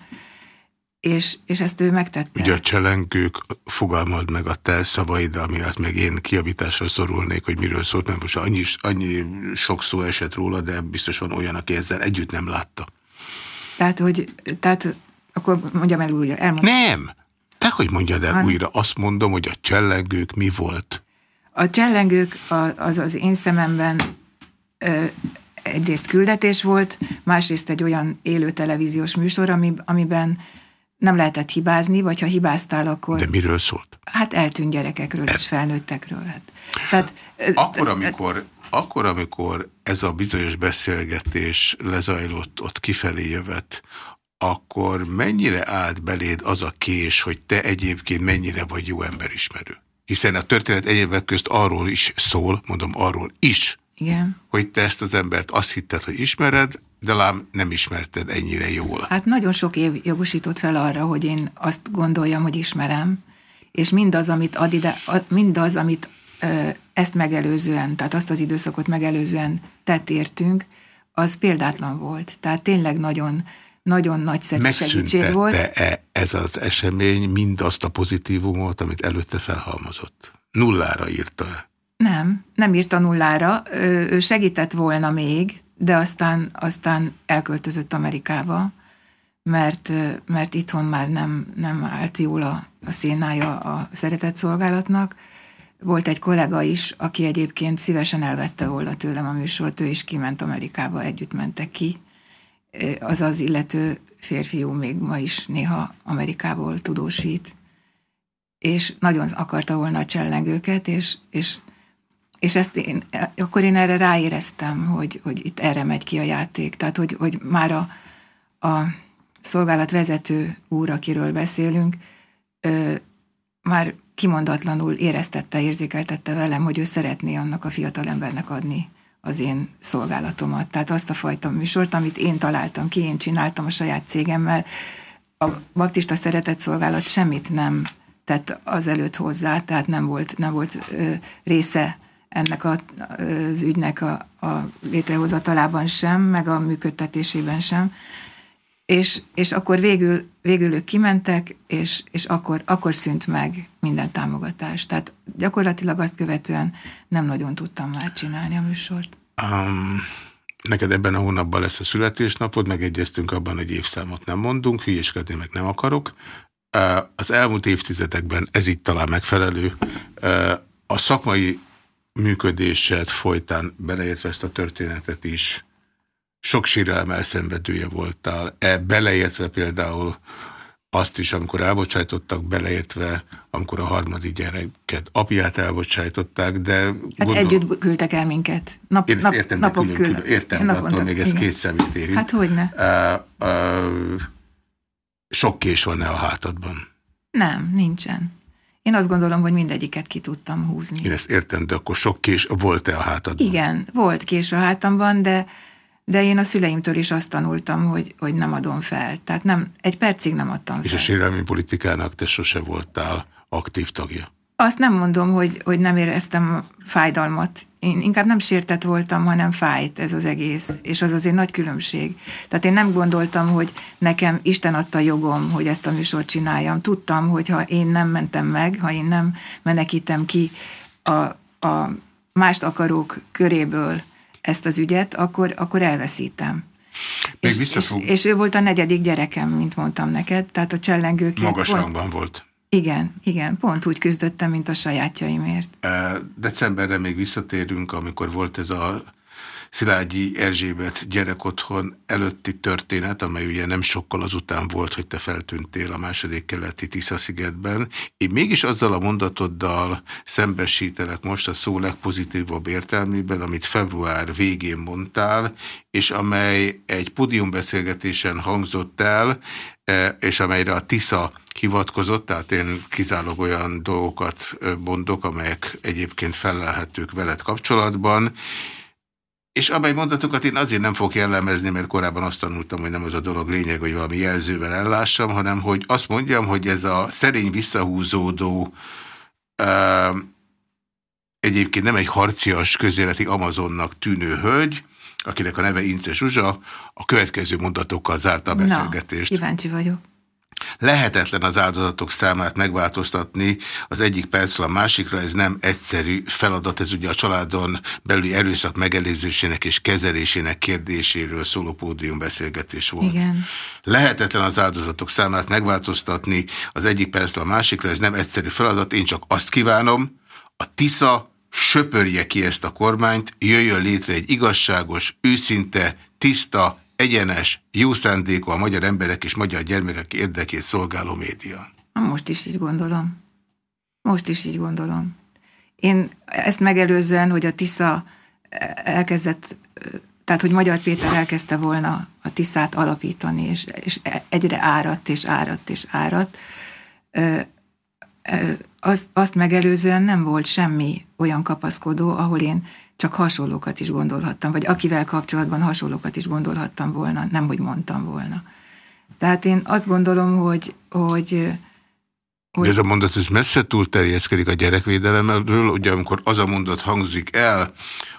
S2: És, és ezt ő megtette.
S1: Ugye a cselengők, fogalmad meg a te szavaid, amiatt meg én kiavításra szorulnék, hogy miről szólt, mert most annyi, annyi sok szó esett róla, de biztos van olyan, aki ezzel együtt nem látta.
S2: Tehát, hogy, tehát akkor mondjam el újra. Elmondom.
S1: Nem! Te hogy mondjad el Han... újra? Azt mondom, hogy a csellengők mi volt?
S2: A csellengők az az én szememben egyrészt küldetés volt, másrészt egy olyan élő televíziós műsor, ami, amiben nem lehetett hibázni, vagy ha hibáztál, akkor...
S1: De miről szólt?
S2: Hát eltűnt gyerekekről és felnőttekről. Hát.
S1: Tehát, akkor, amikor, akkor, amikor ez a bizonyos beszélgetés lezajlott ott kifelé jövet, akkor mennyire állt beléd az a kés, hogy te egyébként mennyire vagy jó emberismerő? Hiszen a történet egyébek közt arról is szól, mondom arról is,
S2: Igen.
S1: hogy te ezt az embert azt hitted, hogy ismered, de lám nem ismerted ennyire jól.
S2: Hát nagyon sok év jogosított fel arra, hogy én azt gondoljam, hogy ismerem, és mindaz, amit, ad ide, mindaz, amit ezt megelőzően, tehát azt az időszakot megelőzően tett értünk, az példátlan volt. Tehát tényleg nagyon nagyon nagyszerű segítség volt.
S1: -e ez az esemény mindazt a pozitívumot, amit előtte felhalmozott? Nullára írta -e?
S2: Nem, nem írta nullára. Ő segített volna még, de aztán, aztán elköltözött Amerikába, mert, mert itthon már nem, nem állt jól a, a szénája a szeretett szolgálatnak. Volt egy kollega is, aki egyébként szívesen elvette volna tőlem a műsort, ő is kiment Amerikába, együtt mentek ki, az az illető férfiú még ma is néha Amerikából tudósít, és nagyon akarta volna a csellengőket, és, és, és ezt én, akkor én erre ráéreztem, hogy, hogy itt erre megy ki a játék. Tehát, hogy, hogy már a, a szolgálat vezető úr, akiről beszélünk, ö, már kimondatlanul éreztette, érzékeltette velem, hogy ő szeretné annak a fiatalembernek adni az én szolgálatomat. Tehát azt a fajta műsort, amit én találtam ki, én csináltam a saját cégemmel. A baptista szeretett szolgálat semmit nem tett az előtt hozzá, tehát nem volt, nem volt ö, része ennek a, az ügynek a, a létrehozatalában sem, meg a működtetésében sem. És, és akkor végül, végül ők kimentek, és, és akkor, akkor szűnt meg minden támogatás. Tehát gyakorlatilag azt követően nem nagyon tudtam már csinálni a műsort. Um,
S1: neked ebben a hónapban lesz a születésnapod, megegyeztünk abban, hogy évszámot nem mondunk, hülyeskedni meg nem akarok. Az elmúlt évtizedekben ez itt talán megfelelő. A szakmai működésed folytán, beleértve ezt a történetet is, sok sírelem elszenvedője voltál, e, beleértve például azt is, amikor elbocsájtottak, beleértve, amikor a harmadik gyereket apját elbocsájtották, de... Hát
S2: gondol... együtt küldtek el minket.
S1: Nap, Én nap, értem, napok külön, külön, értem, de attól még ez két szemét érint.
S2: Hát hogyne. Uh,
S1: uh, sok kés van-e a hátadban?
S2: Nem, nincsen. Én azt gondolom, hogy mindegyiket ki tudtam húzni.
S1: Én ezt értem, de akkor sok kés volt-e a hátadban?
S2: Igen, volt kés a hátamban, de de én a szüleimtől is azt tanultam, hogy, hogy nem adom fel. Tehát nem, egy percig nem adtam
S1: fel. És a sérelmi politikának te sose voltál aktív tagja?
S2: Azt nem mondom, hogy, hogy nem éreztem fájdalmat. Én inkább nem sértett voltam, hanem fájt ez az egész. És az azért nagy különbség. Tehát én nem gondoltam, hogy nekem Isten adta jogom, hogy ezt a műsort csináljam. Tudtam, hogy ha én nem mentem meg, ha én nem menekítem ki a, a mást akarók köréből, ezt az ügyet, akkor, akkor elveszítem.
S1: Még és,
S2: és, és ő volt a negyedik gyerekem, mint mondtam neked, tehát a csellengőkért...
S1: Magas pont... volt.
S2: Igen, igen, pont úgy küzdöttem, mint a sajátjaimért.
S1: Decemberre még visszatérünk, amikor volt ez a Szilágyi Erzsébet gyerekotthon előtti történet, amely ugye nem sokkal azután volt, hogy te feltűntél a második keleti Tisza-szigetben. Én mégis azzal a mondatoddal szembesítelek most a szó legpozitívabb értelmében, amit február végén mondtál, és amely egy podiumbeszélgetésen hangzott el, és amelyre a Tisza hivatkozott, tehát én kizárólag olyan dolgokat mondok, amelyek egyébként felelhetők veled kapcsolatban, és amely mondatokat én azért nem fogok jellemezni, mert korábban azt tanultam, hogy nem az a dolog lényeg, hogy valami jelzővel ellássam, hanem hogy azt mondjam, hogy ez a szerény visszahúzódó uh, egyébként nem egy harcias közéleti Amazonnak tűnő hölgy, akinek a neve Ince Zsuzsa, a következő mondatokkal zárta a beszélgetést.
S2: Na, kíváncsi vagyok.
S1: Lehetetlen az áldozatok számát megváltoztatni az egyik percről a másikra, ez nem egyszerű feladat, ez ugye a családon belüli erőszak megelőzésének és kezelésének kérdéséről szóló pódiumbeszélgetés volt.
S2: Igen.
S1: Lehetetlen az áldozatok számát megváltoztatni az egyik percről a másikra, ez nem egyszerű feladat, én csak azt kívánom, a TISZA söpörje ki ezt a kormányt, jöjjön létre egy igazságos, őszinte, tiszta, egyenes, jó szándékú a magyar emberek és magyar gyermekek érdekét szolgáló média.
S2: Most is így gondolom. Most is így gondolom. Én ezt megelőzően, hogy a TISZA elkezdett, tehát hogy Magyar Péter elkezdte volna a TISZÁT alapítani, és, és egyre áradt, és áradt, és áradt, azt, azt megelőzően nem volt semmi olyan kapaszkodó, ahol én csak hasonlókat is gondolhattam, vagy akivel kapcsolatban hasonlókat is gondolhattam volna, nem hogy mondtam volna. Tehát én azt gondolom, hogy, hogy
S1: hogy... De ez a mondat ez messze túl terjeszkedik a gyerekvédelemről, ugye amikor az a mondat hangzik el,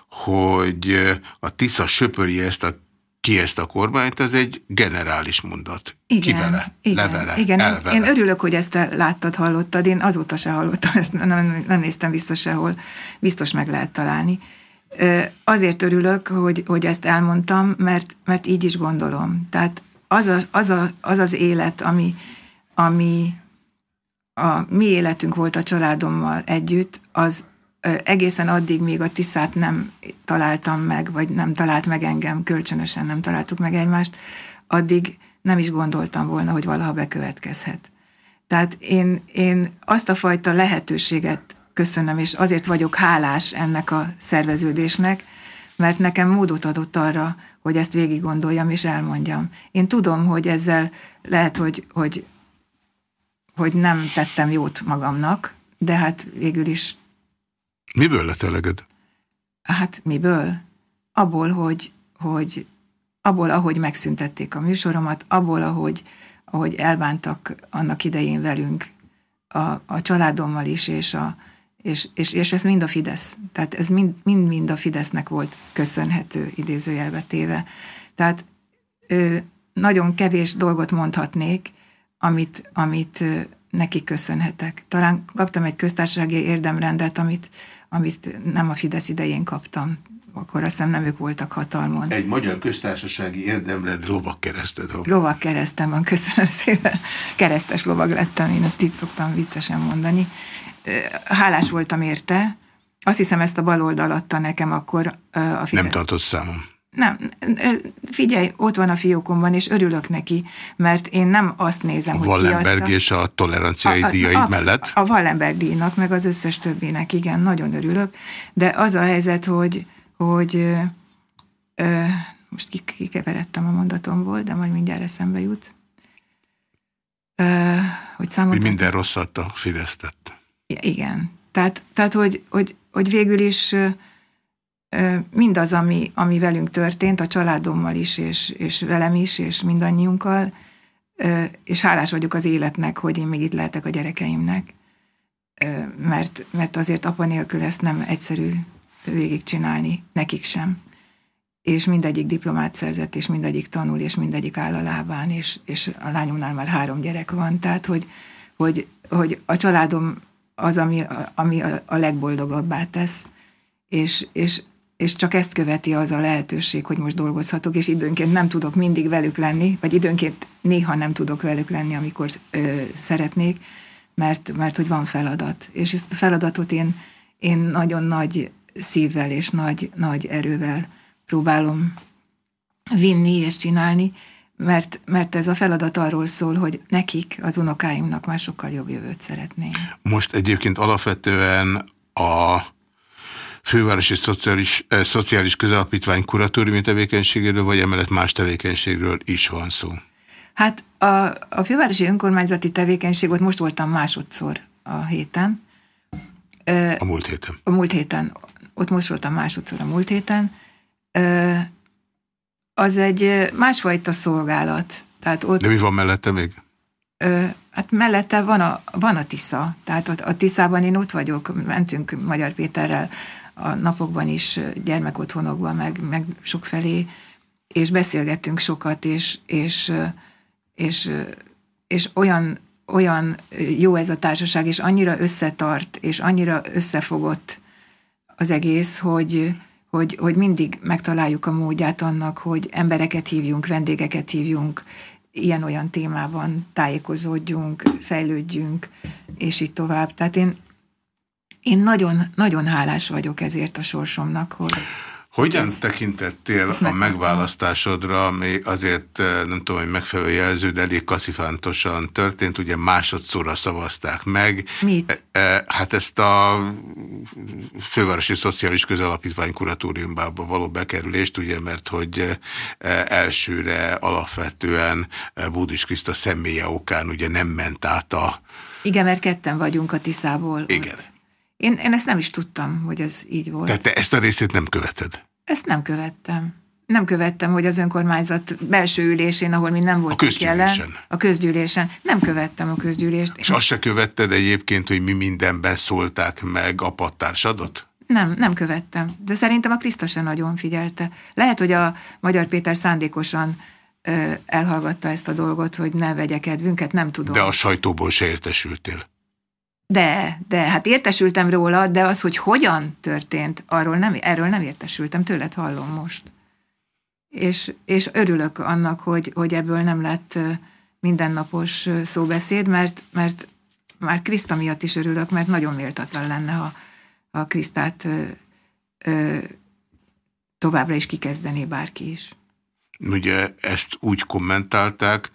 S1: hogy a TISZA söpörje ezt a ki ezt a kormányt, ez egy generális mondat. Igen, ki vele, igen, levele,
S2: igen. Elvele. Én örülök, hogy ezt láttad, hallottad, én azóta se hallottam, ezt nem, nem néztem vissza sehol, biztos meg lehet találni. Azért örülök, hogy, hogy ezt elmondtam, mert, mert így is gondolom. Tehát az, a, az, a, az az élet, ami, ami a mi életünk volt a családommal együtt, az egészen addig, még a Tiszát nem találtam meg, vagy nem talált meg engem, kölcsönösen nem találtuk meg egymást, addig nem is gondoltam volna, hogy valaha bekövetkezhet. Tehát én, én azt a fajta lehetőséget köszönöm, és azért vagyok hálás ennek a szerveződésnek, mert nekem módot adott arra, hogy ezt végig gondoljam és elmondjam. Én tudom, hogy ezzel lehet, hogy, hogy, hogy nem tettem jót magamnak, de hát végül is...
S1: Miből lett eleged?
S2: Hát miből? Abból, hogy, hogy abból, ahogy megszüntették a műsoromat, abból, ahogy, ahogy elbántak annak idején velünk, a, a családommal is, és a, és, és, és ez mind a Fidesz. Tehát ez mind-mind a Fidesznek volt köszönhető idézőjelbe téve. Tehát ö, nagyon kevés dolgot mondhatnék, amit, amit ö, neki köszönhetek. Talán kaptam egy köztársasági érdemrendet, amit, amit nem a Fidesz idején kaptam. Akkor azt hiszem nem ők voltak hatalmon.
S1: Egy magyar köztársasági érdemrend lovagkereszted van.
S2: Lovagkeresztem van, köszönöm szépen. Keresztes lovag lettem, én ezt így szoktam viccesen mondani hálás voltam érte. Azt hiszem, ezt a bal oldal adta nekem akkor a
S1: Fidesz. Nem tartott számom.
S2: nem, figyelj, ott van a fiókomban, és örülök neki, mert én nem azt nézem,
S1: a
S2: hogy
S1: Wallenberg kiadta. és a toleranciai a, a, díjai absz- mellett?
S2: A Wallenberg díjnak, meg az összes többinek, igen, nagyon örülök, de az a helyzet, hogy, hogy ö, ö, most kikeveredtem a mondatomból, de majd mindjárt eszembe jut. Ö, hogy.
S1: Hogy minden rosszat a Fidesz tett.
S2: Igen. Tehát, tehát hogy, hogy, hogy végül is mindaz, ami, ami velünk történt, a családommal is, és, és velem is, és mindannyiunkkal, és hálás vagyok az életnek, hogy én még itt lehetek a gyerekeimnek, mert, mert azért apa nélkül ezt nem egyszerű végigcsinálni, nekik sem. És mindegyik diplomát szerzett, és mindegyik tanul, és mindegyik áll a lábán, és, és a lányunknál már három gyerek van, tehát hogy, hogy, hogy a családom az, ami, ami a, legboldogabbá tesz, és, és és csak ezt követi az a lehetőség, hogy most dolgozhatok, és időnként nem tudok mindig velük lenni, vagy időnként néha nem tudok velük lenni, amikor ö, szeretnék, mert, mert hogy van feladat. És ezt a feladatot én, én nagyon nagy szívvel és nagy, nagy erővel próbálom vinni és csinálni, mert, mert ez a feladat arról szól, hogy nekik, az unokáimnak már sokkal jobb jövőt szeretnénk.
S1: Most egyébként alapvetően a fővárosi szociális, eh, szociális közalapítvány kuratóriumi tevékenységéről, vagy emellett más tevékenységről is van szó?
S2: Hát a, a fővárosi önkormányzati tevékenység, ott most voltam másodszor a héten.
S1: A múlt héten.
S2: A múlt héten. Ott most voltam másodszor a múlt héten. Az egy másfajta szolgálat. Tehát ott,
S1: De mi van mellette még?
S2: Hát mellette van a, van a Tisza, tehát a, a Tiszában én ott vagyok, mentünk Magyar Péterrel a napokban is gyermekotthonokban, meg, meg sokfelé, és beszélgettünk sokat, és, és, és, és olyan, olyan jó ez a társaság, és annyira összetart, és annyira összefogott az egész, hogy, hogy, hogy mindig megtaláljuk a módját annak, hogy embereket hívjunk, vendégeket hívjunk, ilyen-olyan témában tájékozódjunk, fejlődjünk, és így tovább. Tehát én én nagyon, nagyon hálás vagyok ezért a sorsomnak, hogy...
S1: Hogyan ez, tekintettél ez a megválasztásodra, ami azért eh, nem tudom, hogy megfelelő jelző, de elég kaszifántosan történt, ugye másodszorra szavazták meg.
S2: Mit?
S1: E, e, hát ezt a Fővárosi Szociális Közalapítvány kuratóriumába való bekerülést, ugye, mert hogy elsőre alapvetően Búdis Kriszta személye okán ugye nem ment át a...
S2: Igen, mert ketten vagyunk a Tiszából.
S1: Igen. Ott.
S2: Én, én ezt nem is tudtam, hogy ez így volt.
S1: Tehát te ezt a részét nem követed?
S2: Ezt nem követtem. Nem követtem, hogy az önkormányzat belső ülésén, ahol mi nem voltunk a jelen. A közgyűlésen. Nem követtem a közgyűlést.
S1: És azt se követted egyébként, hogy mi mindenben szólták meg a pattársadot?
S2: Nem, nem követtem. De szerintem a Kriszta se nagyon figyelte. Lehet, hogy a Magyar Péter szándékosan ö, elhallgatta ezt a dolgot, hogy ne vegye kedvünket, nem tudom.
S1: De a sajtóból se értesültél.
S2: De, de, hát értesültem róla, de az, hogy hogyan történt, arról nem, erről nem értesültem, tőled hallom most. És, és örülök annak, hogy, hogy ebből nem lett mindennapos szóbeszéd, mert, mert már Kriszta miatt is örülök, mert nagyon méltatlan lenne, ha, ha Krisztát ö, ö, továbbra is kikezdené bárki is.
S1: Ugye ezt úgy kommentálták,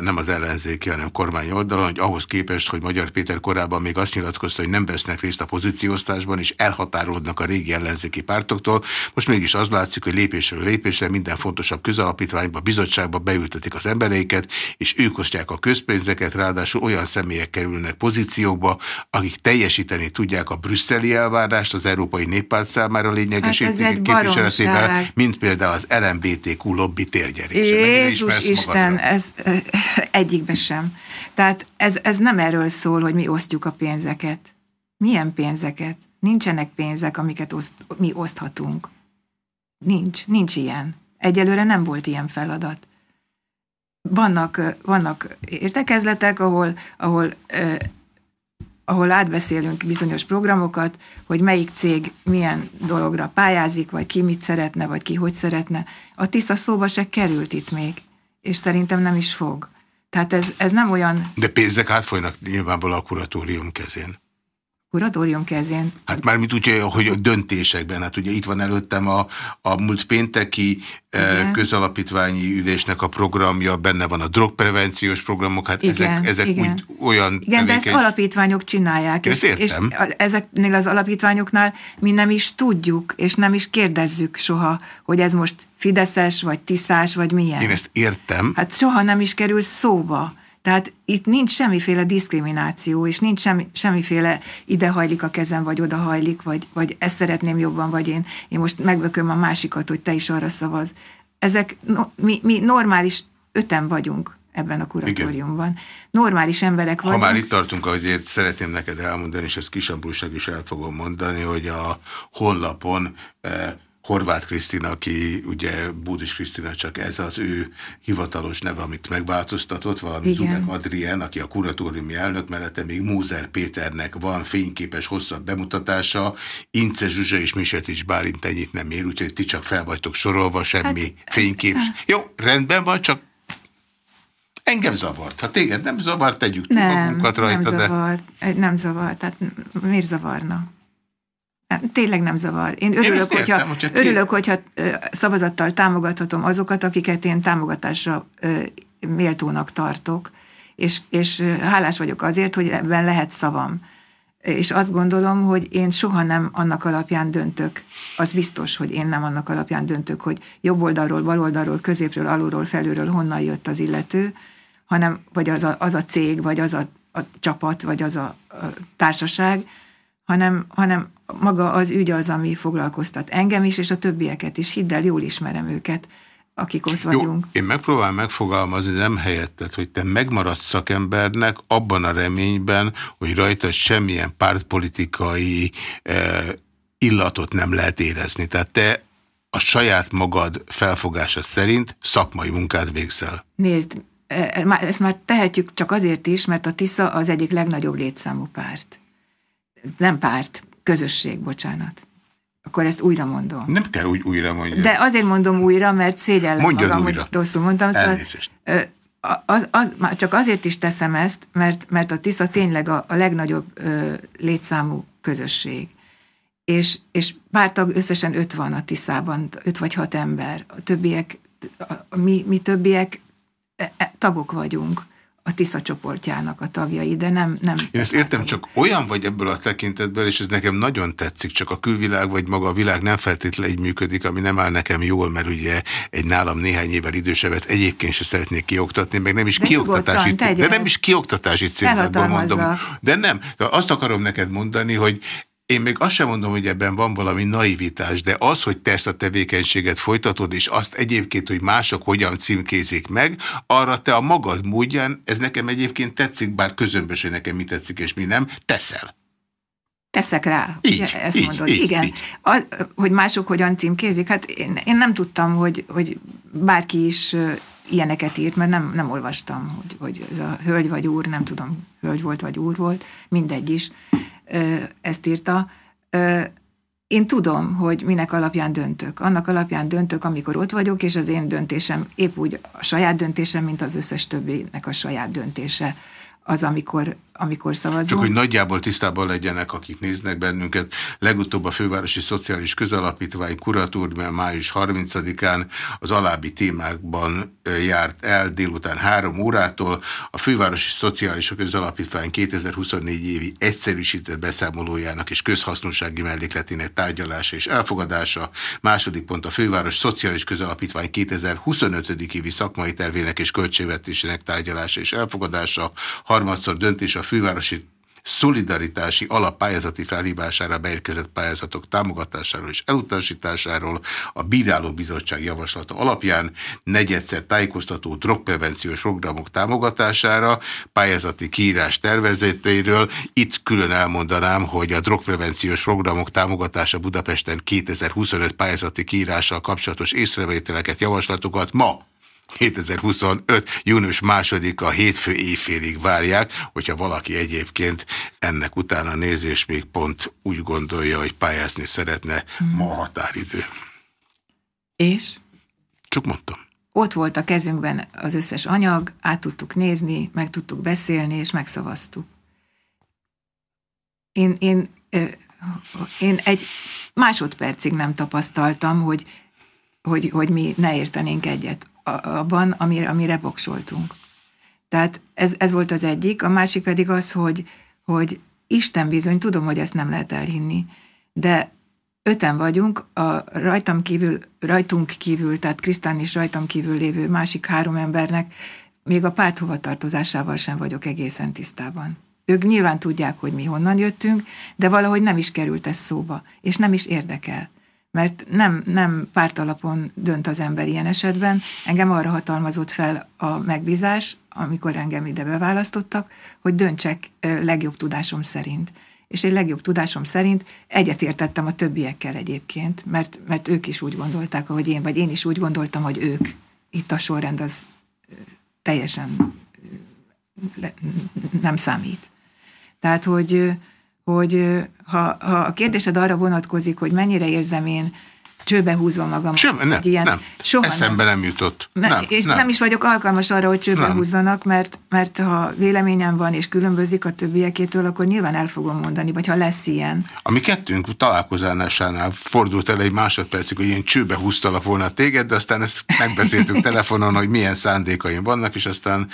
S1: nem az ellenzéki, hanem kormány oldalon, hogy ahhoz képest, hogy Magyar Péter korábban még azt nyilatkozta, hogy nem vesznek részt a pozícióztásban, és elhatárolódnak a régi ellenzéki pártoktól. Most mégis az látszik, hogy lépésről lépésre minden fontosabb közalapítványba, bizottságba beültetik az embereiket, és ők osztják a közpénzeket, ráadásul olyan személyek kerülnek pozíciókba, akik teljesíteni tudják a brüsszeli elvárást az Európai Néppárt számára lényeges hát képviseletével, mint például az LMBTQ lobby térnyerése.
S2: Jézus Isten, ez, Egyikbe sem. Tehát ez, ez nem erről szól, hogy mi osztjuk a pénzeket. Milyen pénzeket? Nincsenek pénzek, amiket oszt, mi oszthatunk. Nincs, nincs ilyen. Egyelőre nem volt ilyen feladat. Vannak, vannak értekezletek, ahol, ahol, eh, ahol átbeszélünk bizonyos programokat, hogy melyik cég milyen dologra pályázik, vagy ki mit szeretne, vagy ki hogy szeretne. A tiszta szóba se került itt még és szerintem nem is fog. Tehát ez, ez nem olyan...
S1: De pénzek átfolynak nyilvánvalóan a kuratórium kezén.
S2: Kuratórium kezén.
S1: Hát már mit úgy, hogy a döntésekben, hát ugye itt van előttem a, a múlt pénteki eh, igen. közalapítványi ülésnek a programja, benne van a drogprevenciós programok, hát igen, ezek, ezek igen. úgy olyan
S2: Igen, tevékeny... de ezt alapítványok csinálják.
S1: és, értem.
S2: és ezeknél az alapítványoknál mi nem is tudjuk, és nem is kérdezzük soha, hogy ez most Fideszes, vagy Tiszás, vagy milyen.
S1: Én ezt értem.
S2: Hát soha nem is kerül szóba. Tehát itt nincs semmiféle diszkrimináció, és nincs semmi, semmiféle idehajlik a kezem, vagy odahajlik, vagy, vagy ezt szeretném jobban, vagy én, én most megbököm a másikat, hogy te is arra szavaz. Ezek, no, mi, mi normális öten vagyunk ebben a kuratóriumban. Igen. Normális emberek vagyunk.
S1: Ha már itt tartunk, ahogy szeretném neked elmondani, és ezt Kisambrusnak is el fogom mondani, hogy a honlapon eh, Horváth Krisztina, aki ugye Búdis Krisztina, csak ez az ő hivatalos neve, amit megváltoztatott, valami Igen. Zubek Adrien, aki a kuratóriumi elnök, mellette még Múzer Péternek van fényképes hosszabb bemutatása, Ince Zsuzsa és Misetics Bálint ennyit nem ér, úgyhogy ti csak fel vagytok sorolva, semmi hát, fénykép. Ez... Jó, rendben van, csak Engem zavart. Ha téged nem zavart, tegyük
S2: nem, magunkat rajta. Nem zavart, de... nem zavart. Tehát miért zavarna? Tényleg nem zavar. Én örülök, én hogyha, értem, hogyha örülök, hogyha szavazattal támogathatom azokat, akiket én támogatásra méltónak tartok, és, és hálás vagyok azért, hogy ebben lehet szavam. És azt gondolom, hogy én soha nem annak alapján döntök. Az biztos, hogy én nem annak alapján döntök, hogy jobb oldalról, bal oldalról, középről, alulról, felülről honnan jött az illető, hanem vagy az a, az a cég, vagy az a, a csapat, vagy az a, a társaság, hanem, hanem maga az ügy az, ami foglalkoztat engem is, és a többieket is. Hidd el, jól ismerem őket, akik ott vagyunk.
S1: Jó, én megpróbálom megfogalmazni, nem helyetted, hogy te megmaradsz szakembernek abban a reményben, hogy rajta semmilyen pártpolitikai eh, illatot nem lehet érezni. Tehát te a saját magad felfogása szerint szakmai munkát végzel.
S2: Nézd, e, e, ezt már tehetjük csak azért is, mert a TISZA az egyik legnagyobb létszámú párt. Nem párt, közösség, bocsánat. Akkor ezt újra mondom.
S1: Nem kell úgy újra mondani.
S2: De azért mondom újra, mert szégyellem Mondjad magam, újra. hogy rosszul mondtam. Szóval, az, az, csak azért is teszem ezt, mert, mert a TISZA tényleg a, a legnagyobb ö, létszámú közösség. És, és pártag összesen öt van a Tiszában, öt vagy hat ember. A többiek, a, mi, mi többiek e, e, tagok vagyunk a Tisza csoportjának a tagjai, de nem... nem
S1: Én ezt értem, csak olyan vagy ebből a tekintetből, és ez nekem nagyon tetszik, csak a külvilág vagy maga a világ nem feltétlenül így működik, ami nem áll nekem jól, mert ugye egy nálam néhány évvel idősebbet egyébként se szeretnék kioktatni, meg nem is de kioktatási, de nem is kioktatási célzatból mondom. De nem, de azt akarom neked mondani, hogy én még azt sem mondom, hogy ebben van valami naivitás, de az, hogy te ezt a tevékenységet folytatod, és azt egyébként, hogy mások hogyan címkézik meg, arra te a magad módján, ez nekem egyébként tetszik, bár közömbös, hogy nekem mi tetszik és mi nem, teszel.
S2: Teszek rá,
S1: így,
S2: ezt
S1: így,
S2: mondod.
S1: Így,
S2: Igen,
S1: így.
S2: A, hogy mások hogyan címkézik, hát én, én nem tudtam, hogy, hogy bárki is ilyeneket írt, mert nem, nem olvastam, hogy, hogy ez a hölgy vagy úr, nem tudom, hölgy volt vagy úr volt, mindegy is ezt írta. Én tudom, hogy minek alapján döntök. Annak alapján döntök, amikor ott vagyok, és az én döntésem épp úgy a saját döntésem, mint az összes többinek a saját döntése az, amikor, amikor szavazunk.
S1: Csak hogy nagyjából tisztában legyenek, akik néznek bennünket. Legutóbb a Fővárosi Szociális Közalapítvány kuratóriumán május 30-án az alábbi témákban járt el délután három órától. A Fővárosi Szociális Közalapítvány 2024 évi egyszerűsített beszámolójának és közhasznúsági mellékletének tárgyalása és elfogadása. Második pont a Főváros Szociális Közalapítvány 2025. évi szakmai tervének és költségvetésének tárgyalása és elfogadása harmadszor döntés a fővárosi szolidaritási alappályázati felhívására beérkezett pályázatok támogatásáról és elutasításáról a Bírálóbizottság javaslata alapján, negyedszer tájékoztató drogprevenciós programok támogatására, pályázati kiírás tervezetéről. Itt külön elmondanám, hogy a drogprevenciós programok támogatása Budapesten 2025 pályázati kiírással kapcsolatos észrevételeket, javaslatokat ma 2025. június másodika hétfő éjfélig várják, hogyha valaki egyébként ennek utána nézés még pont úgy gondolja, hogy pályázni szeretne, hmm. ma a határidő.
S2: És?
S1: Csak mondtam.
S2: Ott volt a kezünkben az összes anyag, át tudtuk nézni, meg tudtuk beszélni, és megszavaztuk. én, én, én egy másodpercig nem tapasztaltam, hogy, hogy, hogy mi ne értenénk egyet abban, amire, amire voksoltunk. Tehát ez, ez volt az egyik, a másik pedig az, hogy, hogy Isten bizony, tudom, hogy ezt nem lehet elhinni, de öten vagyunk, a rajtam kívül, rajtunk kívül, tehát Krisztán is rajtam kívül lévő másik három embernek még a párt hovatartozásával sem vagyok egészen tisztában. Ők nyilván tudják, hogy mi honnan jöttünk, de valahogy nem is került ez szóba, és nem is érdekel. Mert nem, nem pártalapon dönt az ember ilyen esetben. Engem arra hatalmazott fel a megbízás, amikor engem ide beválasztottak, hogy döntsek legjobb tudásom szerint. És egy legjobb tudásom szerint egyetértettem a többiekkel egyébként, mert, mert ők is úgy gondolták, ahogy én, vagy én is úgy gondoltam, hogy ők. Itt a sorrend az teljesen nem számít. Tehát, hogy, hogy ha, ha a kérdésed arra vonatkozik, hogy mennyire érzem én csőbe húzom magam.
S1: Sem, nem, ilyen, nem. Soha Eszembe nem, nem jutott.
S2: Ne,
S1: nem,
S2: és
S1: nem.
S2: nem is vagyok alkalmas arra, hogy csőbe nem. húzzanak, mert, mert ha véleményem van és különbözik a többiekétől, akkor nyilván el fogom mondani, vagy ha lesz ilyen.
S1: Ami kettőnk találkozásánál fordult el egy másodpercig, hogy én csőbe húztalak volna téged, de aztán ezt megbeszéltünk *laughs* telefonon, hogy milyen szándékaim vannak, és aztán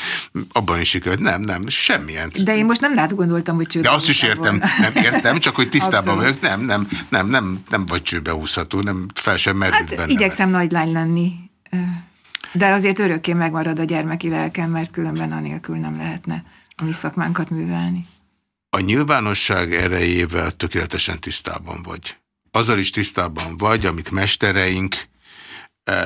S1: abban is sikerült. Nem, nem, semmilyen.
S2: De én most nem lát gondoltam, hogy csőbe
S1: De azt is értem, volna. nem értem, csak hogy tisztában vagyok. Nem, nem, nem, nem, nem vagy csőbe húzható, nem fel sem merült
S2: hát, igyekszem nagy lány lenni, de azért örökké megmarad a gyermeki lelkem, mert különben anélkül nem lehetne a mi szakmánkat művelni.
S1: A nyilvánosság erejével tökéletesen tisztában vagy. Azzal is tisztában vagy, amit mestereink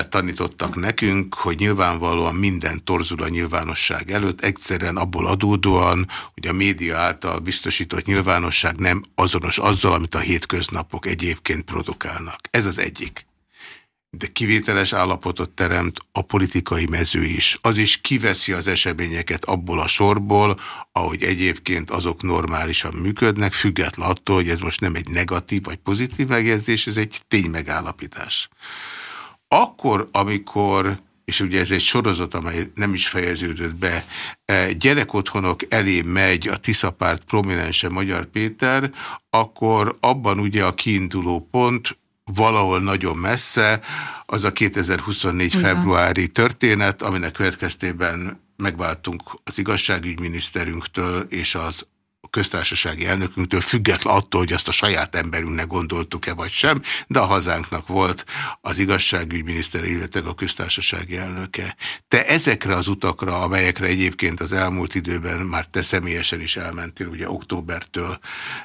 S1: tanítottak nekünk, hogy nyilvánvalóan minden torzul a nyilvánosság előtt, egyszerűen abból adódóan, hogy a média által biztosított nyilvánosság nem azonos azzal, amit a hétköznapok egyébként produkálnak. Ez az egyik. De kivételes állapotot teremt a politikai mező is. Az is kiveszi az eseményeket abból a sorból, ahogy egyébként azok normálisan működnek, független attól, hogy ez most nem egy negatív vagy pozitív megjegyzés, ez egy ténymegállapítás akkor, amikor és ugye ez egy sorozat, amely nem is fejeződött be, e, gyerekotthonok elé megy a Tiszapárt prominense Magyar Péter, akkor abban ugye a kiinduló pont valahol nagyon messze, az a 2024 Igen. februári történet, aminek következtében megváltunk az igazságügyminiszterünktől és az köztársasági elnökünktől, független attól, hogy azt a saját emberünknek gondoltuk-e vagy sem, de a hazánknak volt az igazságügyminiszter, illetve a köztársasági elnöke. Te ezekre az utakra, amelyekre egyébként az elmúlt időben már te személyesen is elmentél, ugye októbertől,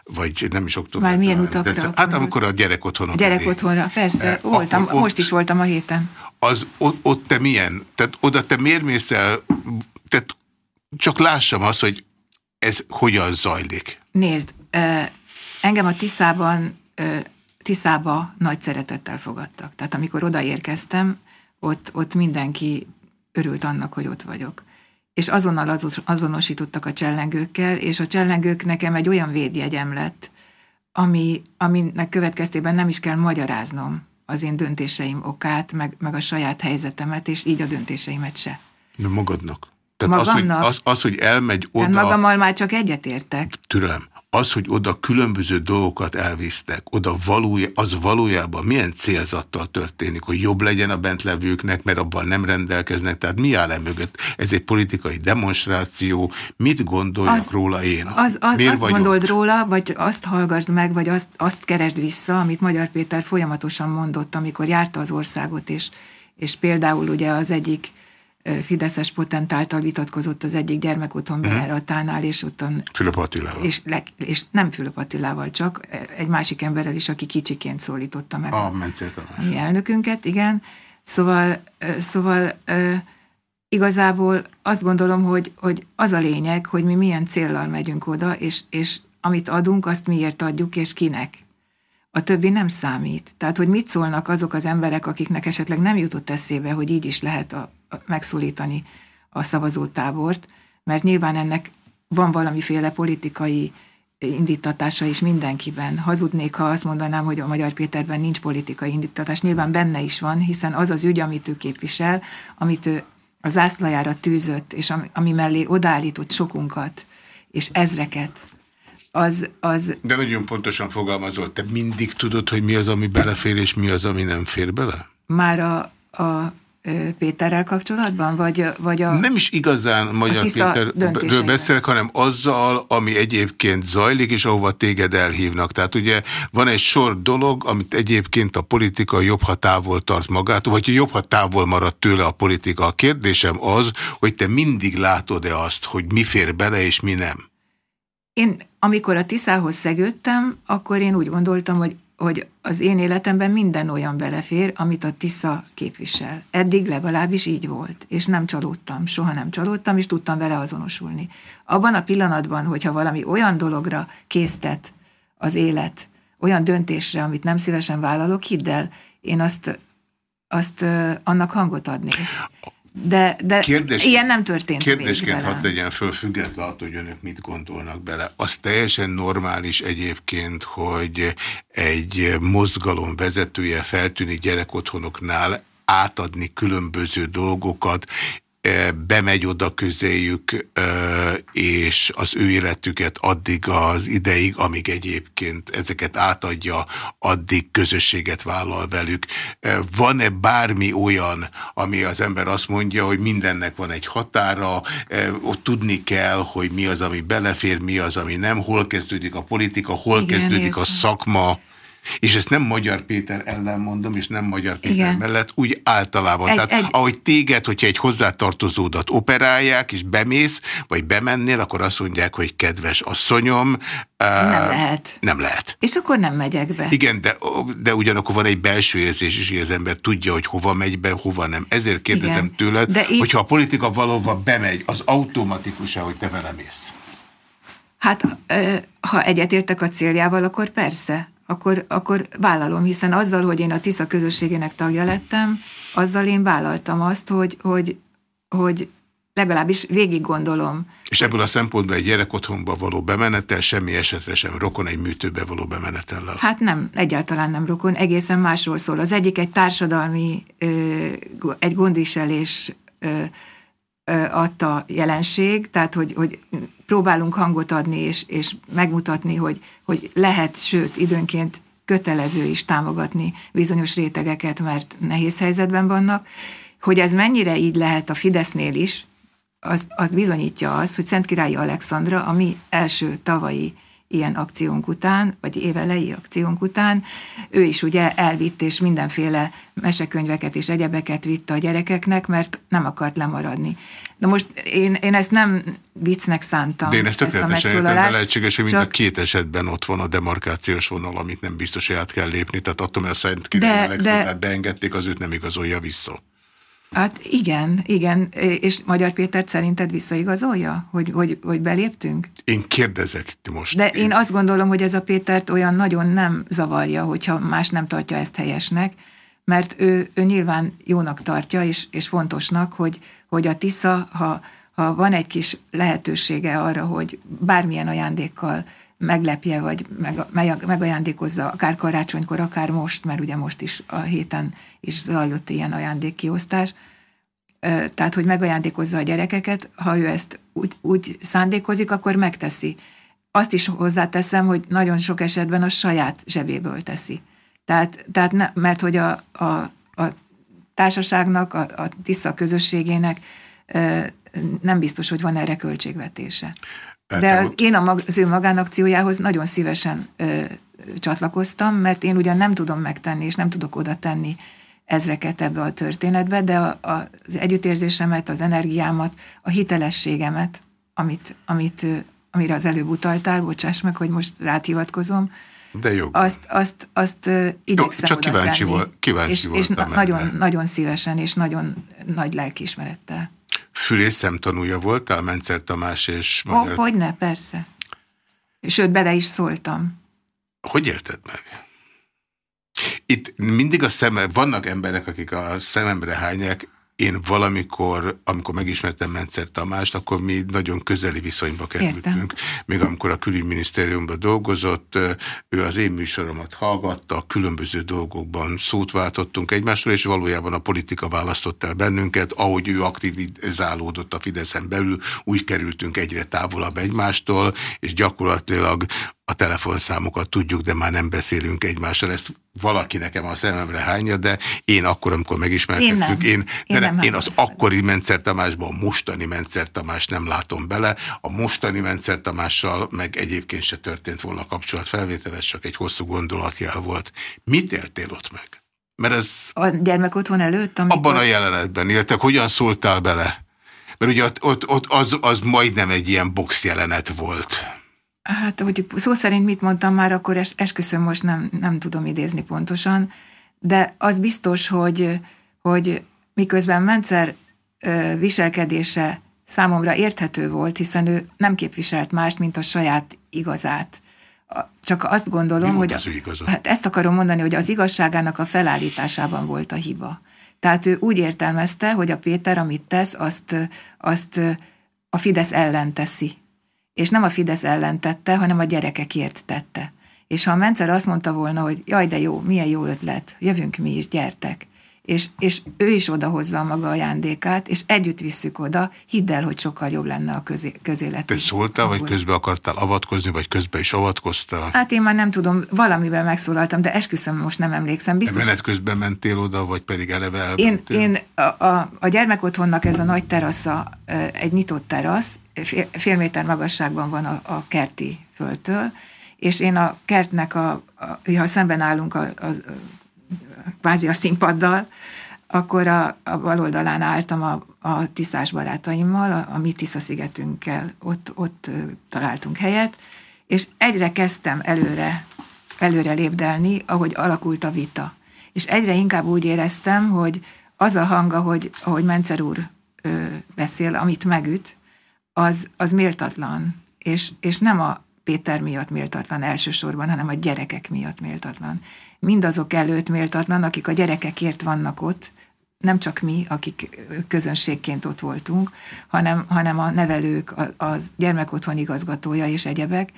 S1: vagy nem is októbertől.
S2: Már milyen utakra?
S1: De, hát amikor a gyerekotthonok.
S2: Gyerekotthonra, persze, e, voltam, ott, most is voltam a héten.
S1: Az, ott, ott te milyen? Tehát oda te miért mész el, tehát csak lássam azt, hogy ez hogyan zajlik?
S2: Nézd, engem a Tiszában, Tiszába nagy szeretettel fogadtak. Tehát amikor odaérkeztem, ott, ott mindenki örült annak, hogy ott vagyok. És azonnal azonosítottak a csellengőkkel, és a csellengők nekem egy olyan védjegyem lett, ami, aminek következtében nem is kell magyaráznom az én döntéseim okát, meg, meg a saját helyzetemet, és így a döntéseimet se.
S1: De magadnak? Tehát az hogy, az, az, hogy elmegy oda...
S2: Tehát magammal már csak egyetértek.
S1: Türelem. Az, hogy oda különböző dolgokat elvisztek, oda valója, az valójában milyen célzattal történik, hogy jobb legyen a bentlevőknek, mert abban nem rendelkeznek, tehát mi áll e mögött? Ez egy politikai demonstráció, mit gondoljak az, róla én?
S2: Az, az, Miért azt gondold róla, vagy azt hallgassd meg, vagy azt, azt keresd vissza, amit Magyar Péter folyamatosan mondott, amikor járta az országot, és, és például ugye az egyik Fideszes potentáltal vitatkozott az egyik gyermekotthon uh-huh. bejáratánál, és ottan...
S1: Fülöp Attilával.
S2: És, le, és nem Fülöp Attilával csak, egy másik emberrel is, aki kicsiként szólította meg
S1: a,
S2: a mi elnökünket, igen. Szóval, szóval igazából azt gondolom, hogy, hogy az a lényeg, hogy mi milyen céllal megyünk oda, és, és amit adunk, azt miért adjuk, és kinek. A többi nem számít. Tehát, hogy mit szólnak azok az emberek, akiknek esetleg nem jutott eszébe, hogy így is lehet a, megszólítani a szavazótábort, mert nyilván ennek van valamiféle politikai indítatása is mindenkiben. Hazudnék, ha azt mondanám, hogy a Magyar Péterben nincs politikai indítatás. Nyilván benne is van, hiszen az az ügy, amit ő képvisel, amit ő az zászlajára tűzött, és ami, ami mellé odállított sokunkat, és ezreket, az, az...
S1: De nagyon pontosan fogalmazol, te mindig tudod, hogy mi az, ami belefér, és mi az, ami nem fér bele?
S2: Már a, a Péterrel kapcsolatban? Vagy, vagy a,
S1: nem is igazán Magyar Péterről beszélek, hanem azzal, ami egyébként zajlik, és ahova téged elhívnak. Tehát ugye van egy sor dolog, amit egyébként a politika jobb ha távol tart magát, vagy jobb ha távol marad tőle a politika. A kérdésem az, hogy te mindig látod-e azt, hogy mi fér bele, és mi nem?
S2: Én, amikor a Tiszához szegődtem, akkor én úgy gondoltam, hogy hogy az én életemben minden olyan belefér, amit a Tisza képvisel. Eddig legalábbis így volt, és nem csalódtam, soha nem csalódtam, és tudtam vele azonosulni. Abban a pillanatban, hogyha valami olyan dologra késztet az élet, olyan döntésre, amit nem szívesen vállalok, hidd el, én azt, azt annak hangot adnék. De, de Kérdés, ilyen nem történt
S1: Kérdésként hadd tegyen föl, független attól, hogy önök mit gondolnak bele. Az teljesen normális egyébként, hogy egy mozgalom vezetője feltűnik gyerekotthonoknál átadni különböző dolgokat, bemegy oda közéjük, és az ő életüket addig az ideig, amíg egyébként ezeket átadja, addig közösséget vállal velük. Van-e bármi olyan, ami az ember azt mondja, hogy mindennek van egy határa, ott tudni kell, hogy mi az, ami belefér, mi az, ami nem, hol kezdődik a politika, hol Igen, kezdődik értem. a szakma, és ezt nem Magyar Péter ellen mondom, és nem Magyar Péter Igen. mellett, úgy általában. Egy, Tehát egy... ahogy téged, hogyha egy hozzátartozódat operálják, és bemész, vagy bemennél, akkor azt mondják, hogy kedves asszonyom.
S2: Nem uh, lehet.
S1: Nem lehet.
S2: És akkor nem megyek be.
S1: Igen, de, de ugyanakkor van egy belső érzés is, hogy az ember tudja, hogy hova megy be, hova nem. Ezért kérdezem Igen. tőled, de itt... hogyha a politika valóban bemegy, az automatikusan, hogy te vele mész.
S2: Hát, ha egyetértek a céljával, akkor persze akkor, akkor vállalom, hiszen azzal, hogy én a TISZA közösségének tagja lettem, azzal én vállaltam azt, hogy, hogy, hogy legalábbis végig gondolom.
S1: És ebből a szempontból egy gyerekotthonba való bemenetel semmi esetre sem rokon egy műtőbe való bemenetellel?
S2: Hát nem, egyáltalán nem rokon, egészen másról szól. Az egyik egy társadalmi, egy gondviselés adta jelenség, tehát hogy, hogy próbálunk hangot adni és, és megmutatni, hogy, hogy lehet, sőt időnként kötelező is támogatni bizonyos rétegeket, mert nehéz helyzetben vannak. Hogy ez mennyire így lehet a Fidesznél is, az, az bizonyítja az, hogy Szentkirályi Alexandra a mi első tavalyi ilyen akciónk után, vagy évelei akciónk után, ő is ugye elvitt és mindenféle mesekönyveket és egyebeket vitt a gyerekeknek, mert nem akart lemaradni. De most én, én ezt nem viccnek szántam.
S1: De én ezt tökéletesen értem, de lehetséges, hogy mind a két esetben ott van a demarkációs vonal, amit nem biztos, hogy át kell lépni, tehát attól, mert a Szent de, de... beengedték, az őt nem igazolja vissza.
S2: Hát igen, igen, és Magyar Péter szerinted visszaigazolja, hogy, hogy, hogy beléptünk?
S1: Én kérdezek most.
S2: De én... én azt gondolom, hogy ez a Pétert olyan nagyon nem zavarja, hogyha más nem tartja ezt helyesnek, mert ő, ő nyilván jónak tartja, és, és fontosnak, hogy, hogy a Tisza, ha, ha van egy kis lehetősége arra, hogy bármilyen ajándékkal meglepje, vagy meg, meg, megajándékozza, akár karácsonykor, akár most, mert ugye most is a héten is zajlott ilyen ajándékkiosztás, tehát, hogy megajándékozza a gyerekeket, ha ő ezt úgy, úgy szándékozik, akkor megteszi. Azt is hozzáteszem, hogy nagyon sok esetben a saját zsebéből teszi. Tehát, tehát ne, mert hogy a, a, a társaságnak, a, a Tisza közösségének nem biztos, hogy van erre költségvetése. De az, én a mag, az ő magánakciójához nagyon szívesen ö, csatlakoztam, mert én ugyan nem tudom megtenni, és nem tudok oda tenni ezreket ebbe a történetbe, de a, a, az együttérzésemet, az energiámat, a hitelességemet, amit, amit, amire az előbb utaltál, bocsáss meg, hogy most ráthivatkozom,
S1: de jó.
S2: Azt, azt, azt igyekszem
S1: Csak kíváncsi, volt, kíváncsi és,
S2: és nagyon, nagyon szívesen és nagyon nagy lelkiismerettel.
S1: Fülészem tanúja voltál, Mencer Tamás és
S2: Magyar... Hogy ne, persze. Sőt, bele is szóltam.
S1: Hogy érted meg? Itt mindig a szeme, vannak emberek, akik a szememre hányják, én valamikor, amikor megismertem Mencer Tamást, akkor mi nagyon közeli viszonyba kerültünk. Értem. Még amikor a külügyminisztériumban dolgozott, ő az én műsoromat hallgatta, különböző dolgokban szót váltottunk egymásról, és valójában a politika választott el bennünket, ahogy ő aktivizálódott a Fideszen belül, úgy kerültünk egyre távolabb egymástól, és gyakorlatilag a telefonszámokat tudjuk, de már nem beszélünk egymással. Ezt valaki nekem a szememre hányja, de én akkor, amikor megismerkedtük, én, én, én, de nem én az akkori Mencer Tamásban a mostani Mencer Tamás nem látom bele. A mostani Mencer Tamással meg egyébként se történt volna kapcsolatfelvétel, ez csak egy hosszú gondolatjel volt. Mit éltél ott meg?
S2: Mert ez... A gyermek otthon előtt?
S1: Amikor... Abban a jelenetben, illetve hogyan szóltál bele? Mert ugye ott, ott, ott az, az majdnem egy ilyen box jelenet volt.
S2: Hát, hogy szó szerint mit mondtam már, akkor es, esküszöm most nem, nem tudom idézni pontosan, de az biztos, hogy, hogy miközben Mencer viselkedése számomra érthető volt, hiszen ő nem képviselt mást, mint a saját igazát. Csak azt gondolom, hogy az hát ezt akarom mondani, hogy az igazságának a felállításában volt a hiba. Tehát ő úgy értelmezte, hogy a Péter, amit tesz, azt, azt a Fidesz ellen teszi és nem a Fidesz ellen tette, hanem a gyerekekért tette. És ha a Mencer azt mondta volna, hogy jaj, de jó, milyen jó ötlet, jövünk mi is, gyertek, és, és ő is odahozza a maga ajándékát, és együtt visszük oda, hidd el, hogy sokkal jobb lenne a közé, közélet.
S1: Te szóltál, vagy közbe akartál avatkozni, vagy közbe is avatkoztál?
S2: Hát én már nem tudom, valamiben megszólaltam, de esküszöm, most nem emlékszem.
S1: Biztos... De menet közben mentél oda, vagy pedig eleve
S2: elmentél? Én, én a, a, a gyermekotthonnak ez a nagy terasza, egy nyitott terasz, fél, méter magasságban van a, a kerti földtől, és én a kertnek, a, a, ha szemben állunk a, a, kvázi a színpaddal, akkor a, a bal oldalán álltam a, a tisztás barátaimmal, a, a mi Tisza-szigetünkkel, ott, ott találtunk helyet, és egyre kezdtem előre, előre lépdelni, ahogy alakult a vita. És egyre inkább úgy éreztem, hogy az a hang, ahogy, ahogy Mencer úr ö, beszél, amit megüt, az, az méltatlan, és, és nem a Péter miatt méltatlan elsősorban, hanem a gyerekek miatt méltatlan. Mindazok előtt méltatlan, akik a gyerekekért vannak ott, nem csak mi, akik közönségként ott voltunk, hanem, hanem a nevelők, a, a gyermekotthon igazgatója és egyebek,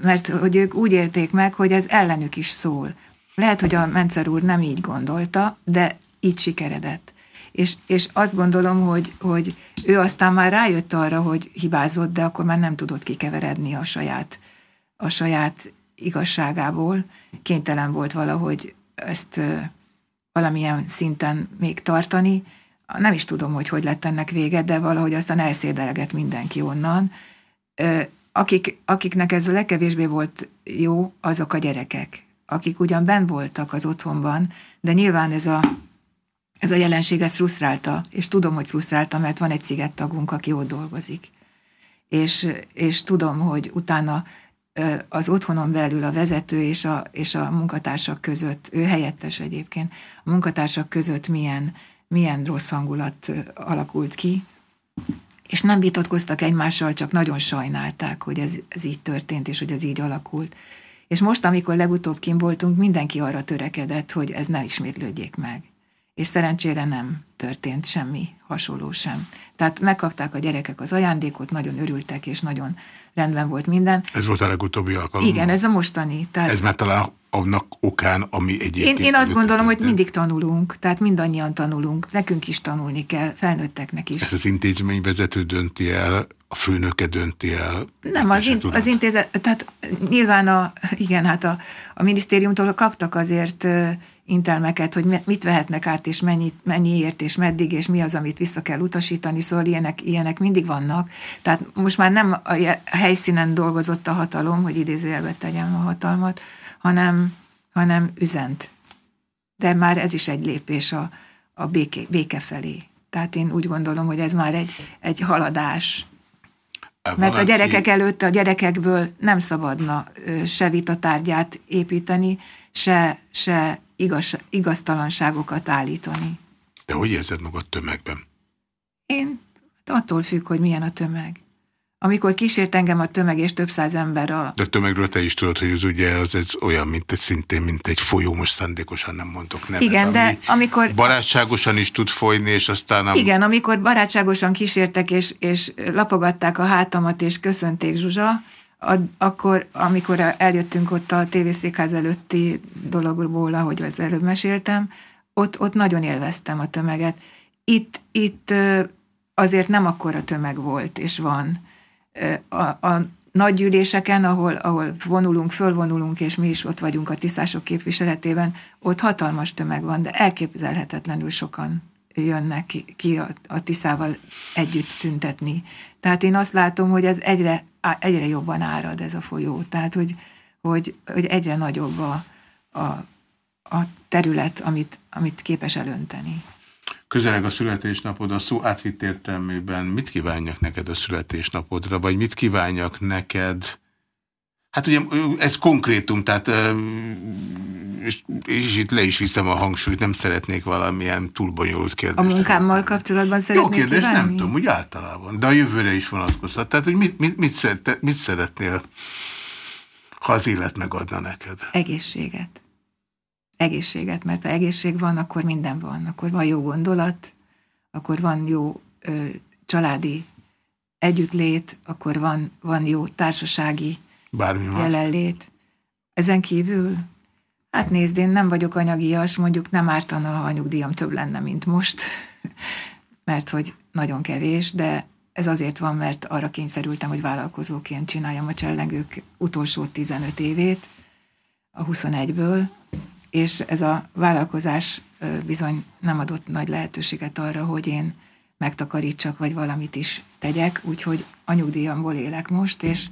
S2: mert hogy ők úgy érték meg, hogy ez ellenük is szól. Lehet, hogy a Mencer úr nem így gondolta, de így sikeredett. És, és azt gondolom, hogy, hogy ő aztán már rájött arra, hogy hibázott, de akkor már nem tudott kikeveredni a saját, a saját igazságából. Kénytelen volt valahogy ezt valamilyen szinten még tartani. Nem is tudom, hogy hogy lett ennek vége, de valahogy aztán elszédelget mindenki onnan. Akik, akiknek ez a legkevésbé volt jó, azok a gyerekek, akik ugyan ben voltak az otthonban, de nyilván ez a ez a jelenség ezt frusztrálta, és tudom, hogy frusztrálta, mert van egy szigettagunk, aki ott dolgozik. És, és tudom, hogy utána az otthonon belül a vezető és a, és a munkatársak között, ő helyettes egyébként, a munkatársak között milyen, milyen rossz hangulat alakult ki, és nem vitatkoztak egymással, csak nagyon sajnálták, hogy ez, ez így történt, és hogy ez így alakult. És most, amikor legutóbb kim voltunk, mindenki arra törekedett, hogy ez ne ismétlődjék meg és szerencsére nem történt semmi hasonló sem. Tehát megkapták a gyerekek az ajándékot, nagyon örültek, és nagyon rendben volt minden.
S1: Ez volt a legutóbbi alkalom?
S2: Igen, ez a mostani.
S1: Tehát... Ez már talán annak okán, ami egyébként...
S2: Én, én azt gondolom, hogy mindig tanulunk, tehát mindannyian tanulunk, nekünk is tanulni kell, felnőtteknek is.
S1: Ez az intézményvezető dönti el, a főnöke dönti el?
S2: Nem, az, in, az intézet, tehát nyilván a, igen, hát a, a minisztériumtól kaptak azért intelmeket, hogy mit vehetnek át, és mennyi, mennyiért, és meddig, és mi az, amit vissza kell utasítani, szóval ilyenek, ilyenek mindig vannak. Tehát most már nem a helyszínen dolgozott a hatalom, hogy idézőjelbe tegyem a hatalmat, hanem, hanem üzent. De már ez is egy lépés a, a béke, béke felé. Tehát én úgy gondolom, hogy ez már egy, egy haladás. Valaki... Mert a gyerekek előtt a gyerekekből nem szabadna se vitatárgyát építeni, se, se igaz, igaztalanságokat állítani.
S1: De hogy érzed magad tömegben?
S2: Én attól függ, hogy milyen a tömeg. amikor kísért engem a tömeg és több száz ember a...
S1: De a tömegről te is tudod, hogy az ugye az ez olyan, mint egy szintén, mint egy folyó, most szándékosan nem mondok nevet.
S2: Igen, de amikor...
S1: Barátságosan is tud folyni, és aztán...
S2: A... Igen, amikor barátságosan kísértek, és, és lapogatták a hátamat, és köszönték Zsuzsa, akkor, amikor eljöttünk ott a tévészékház előtti dologból, ahogy az előbb meséltem, ott, ott nagyon élveztem a tömeget. Itt, itt azért nem akkora tömeg volt, és van. A, a nagy gyűléseken, ahol, ahol vonulunk, fölvonulunk, és mi is ott vagyunk a tisztások képviseletében, ott hatalmas tömeg van, de elképzelhetetlenül sokan jönnek ki, ki a, a Tiszával együtt tüntetni. Tehát én azt látom, hogy ez egyre, egyre jobban árad ez a folyó. Tehát, hogy, hogy, hogy egyre nagyobb a, a, a terület, amit, amit képes elönteni.
S1: Közeleg a születésnapod, a szó átvitt értelmében mit kívánjak neked a születésnapodra, vagy mit kívánjak neked? Hát ugye ez konkrétum, tehát és, és itt le is viszem a hangsúlyt, nem szeretnék valamilyen túlbonyolult kérdést.
S2: A munkámmal kapcsolatban szeretnék
S1: Jó kérdés,
S2: kívánni?
S1: nem tudom, úgy általában, de a jövőre is vonatkozhat. Tehát, hogy mit, mit, mit, szeret, mit szeretnél, ha az élet megadna neked?
S2: Egészséget egészséget, mert ha egészség van, akkor minden van. Akkor van jó gondolat, akkor van jó ö, családi együttlét, akkor van, van jó társasági
S1: Bármi
S2: jelenlét. Ezen kívül, hát nézd, én nem vagyok anyagias, mondjuk nem ártana, ha a nyugdíjam több lenne, mint most, *laughs* mert hogy nagyon kevés, de ez azért van, mert arra kényszerültem, hogy vállalkozóként csináljam a csellengők utolsó 15 évét, a 21-ből, és ez a vállalkozás bizony nem adott nagy lehetőséget arra, hogy én megtakarítsak, vagy valamit is tegyek, úgyhogy a nyugdíjamból élek most, és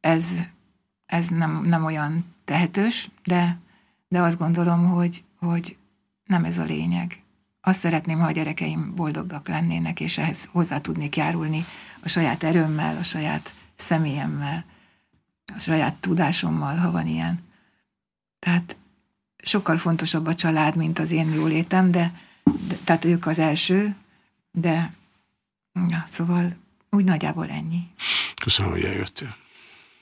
S2: ez, ez nem, nem olyan tehetős, de, de azt gondolom, hogy, hogy nem ez a lényeg. Azt szeretném, ha a gyerekeim boldogak lennének, és ehhez hozzá tudnék járulni a saját erőmmel, a saját személyemmel, a saját tudásommal, ha van ilyen. Tehát sokkal fontosabb a család, mint az én jólétem, de, de tehát ők az első, de ja, szóval úgy nagyjából ennyi.
S1: Köszönöm, hogy eljöttél.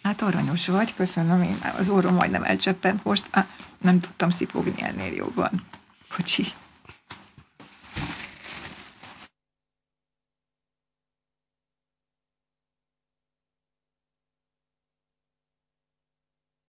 S2: Hát aranyos vagy, köszönöm, én az orrom majdnem elcseppent, most már nem tudtam szipogni ennél jobban. Bocsi.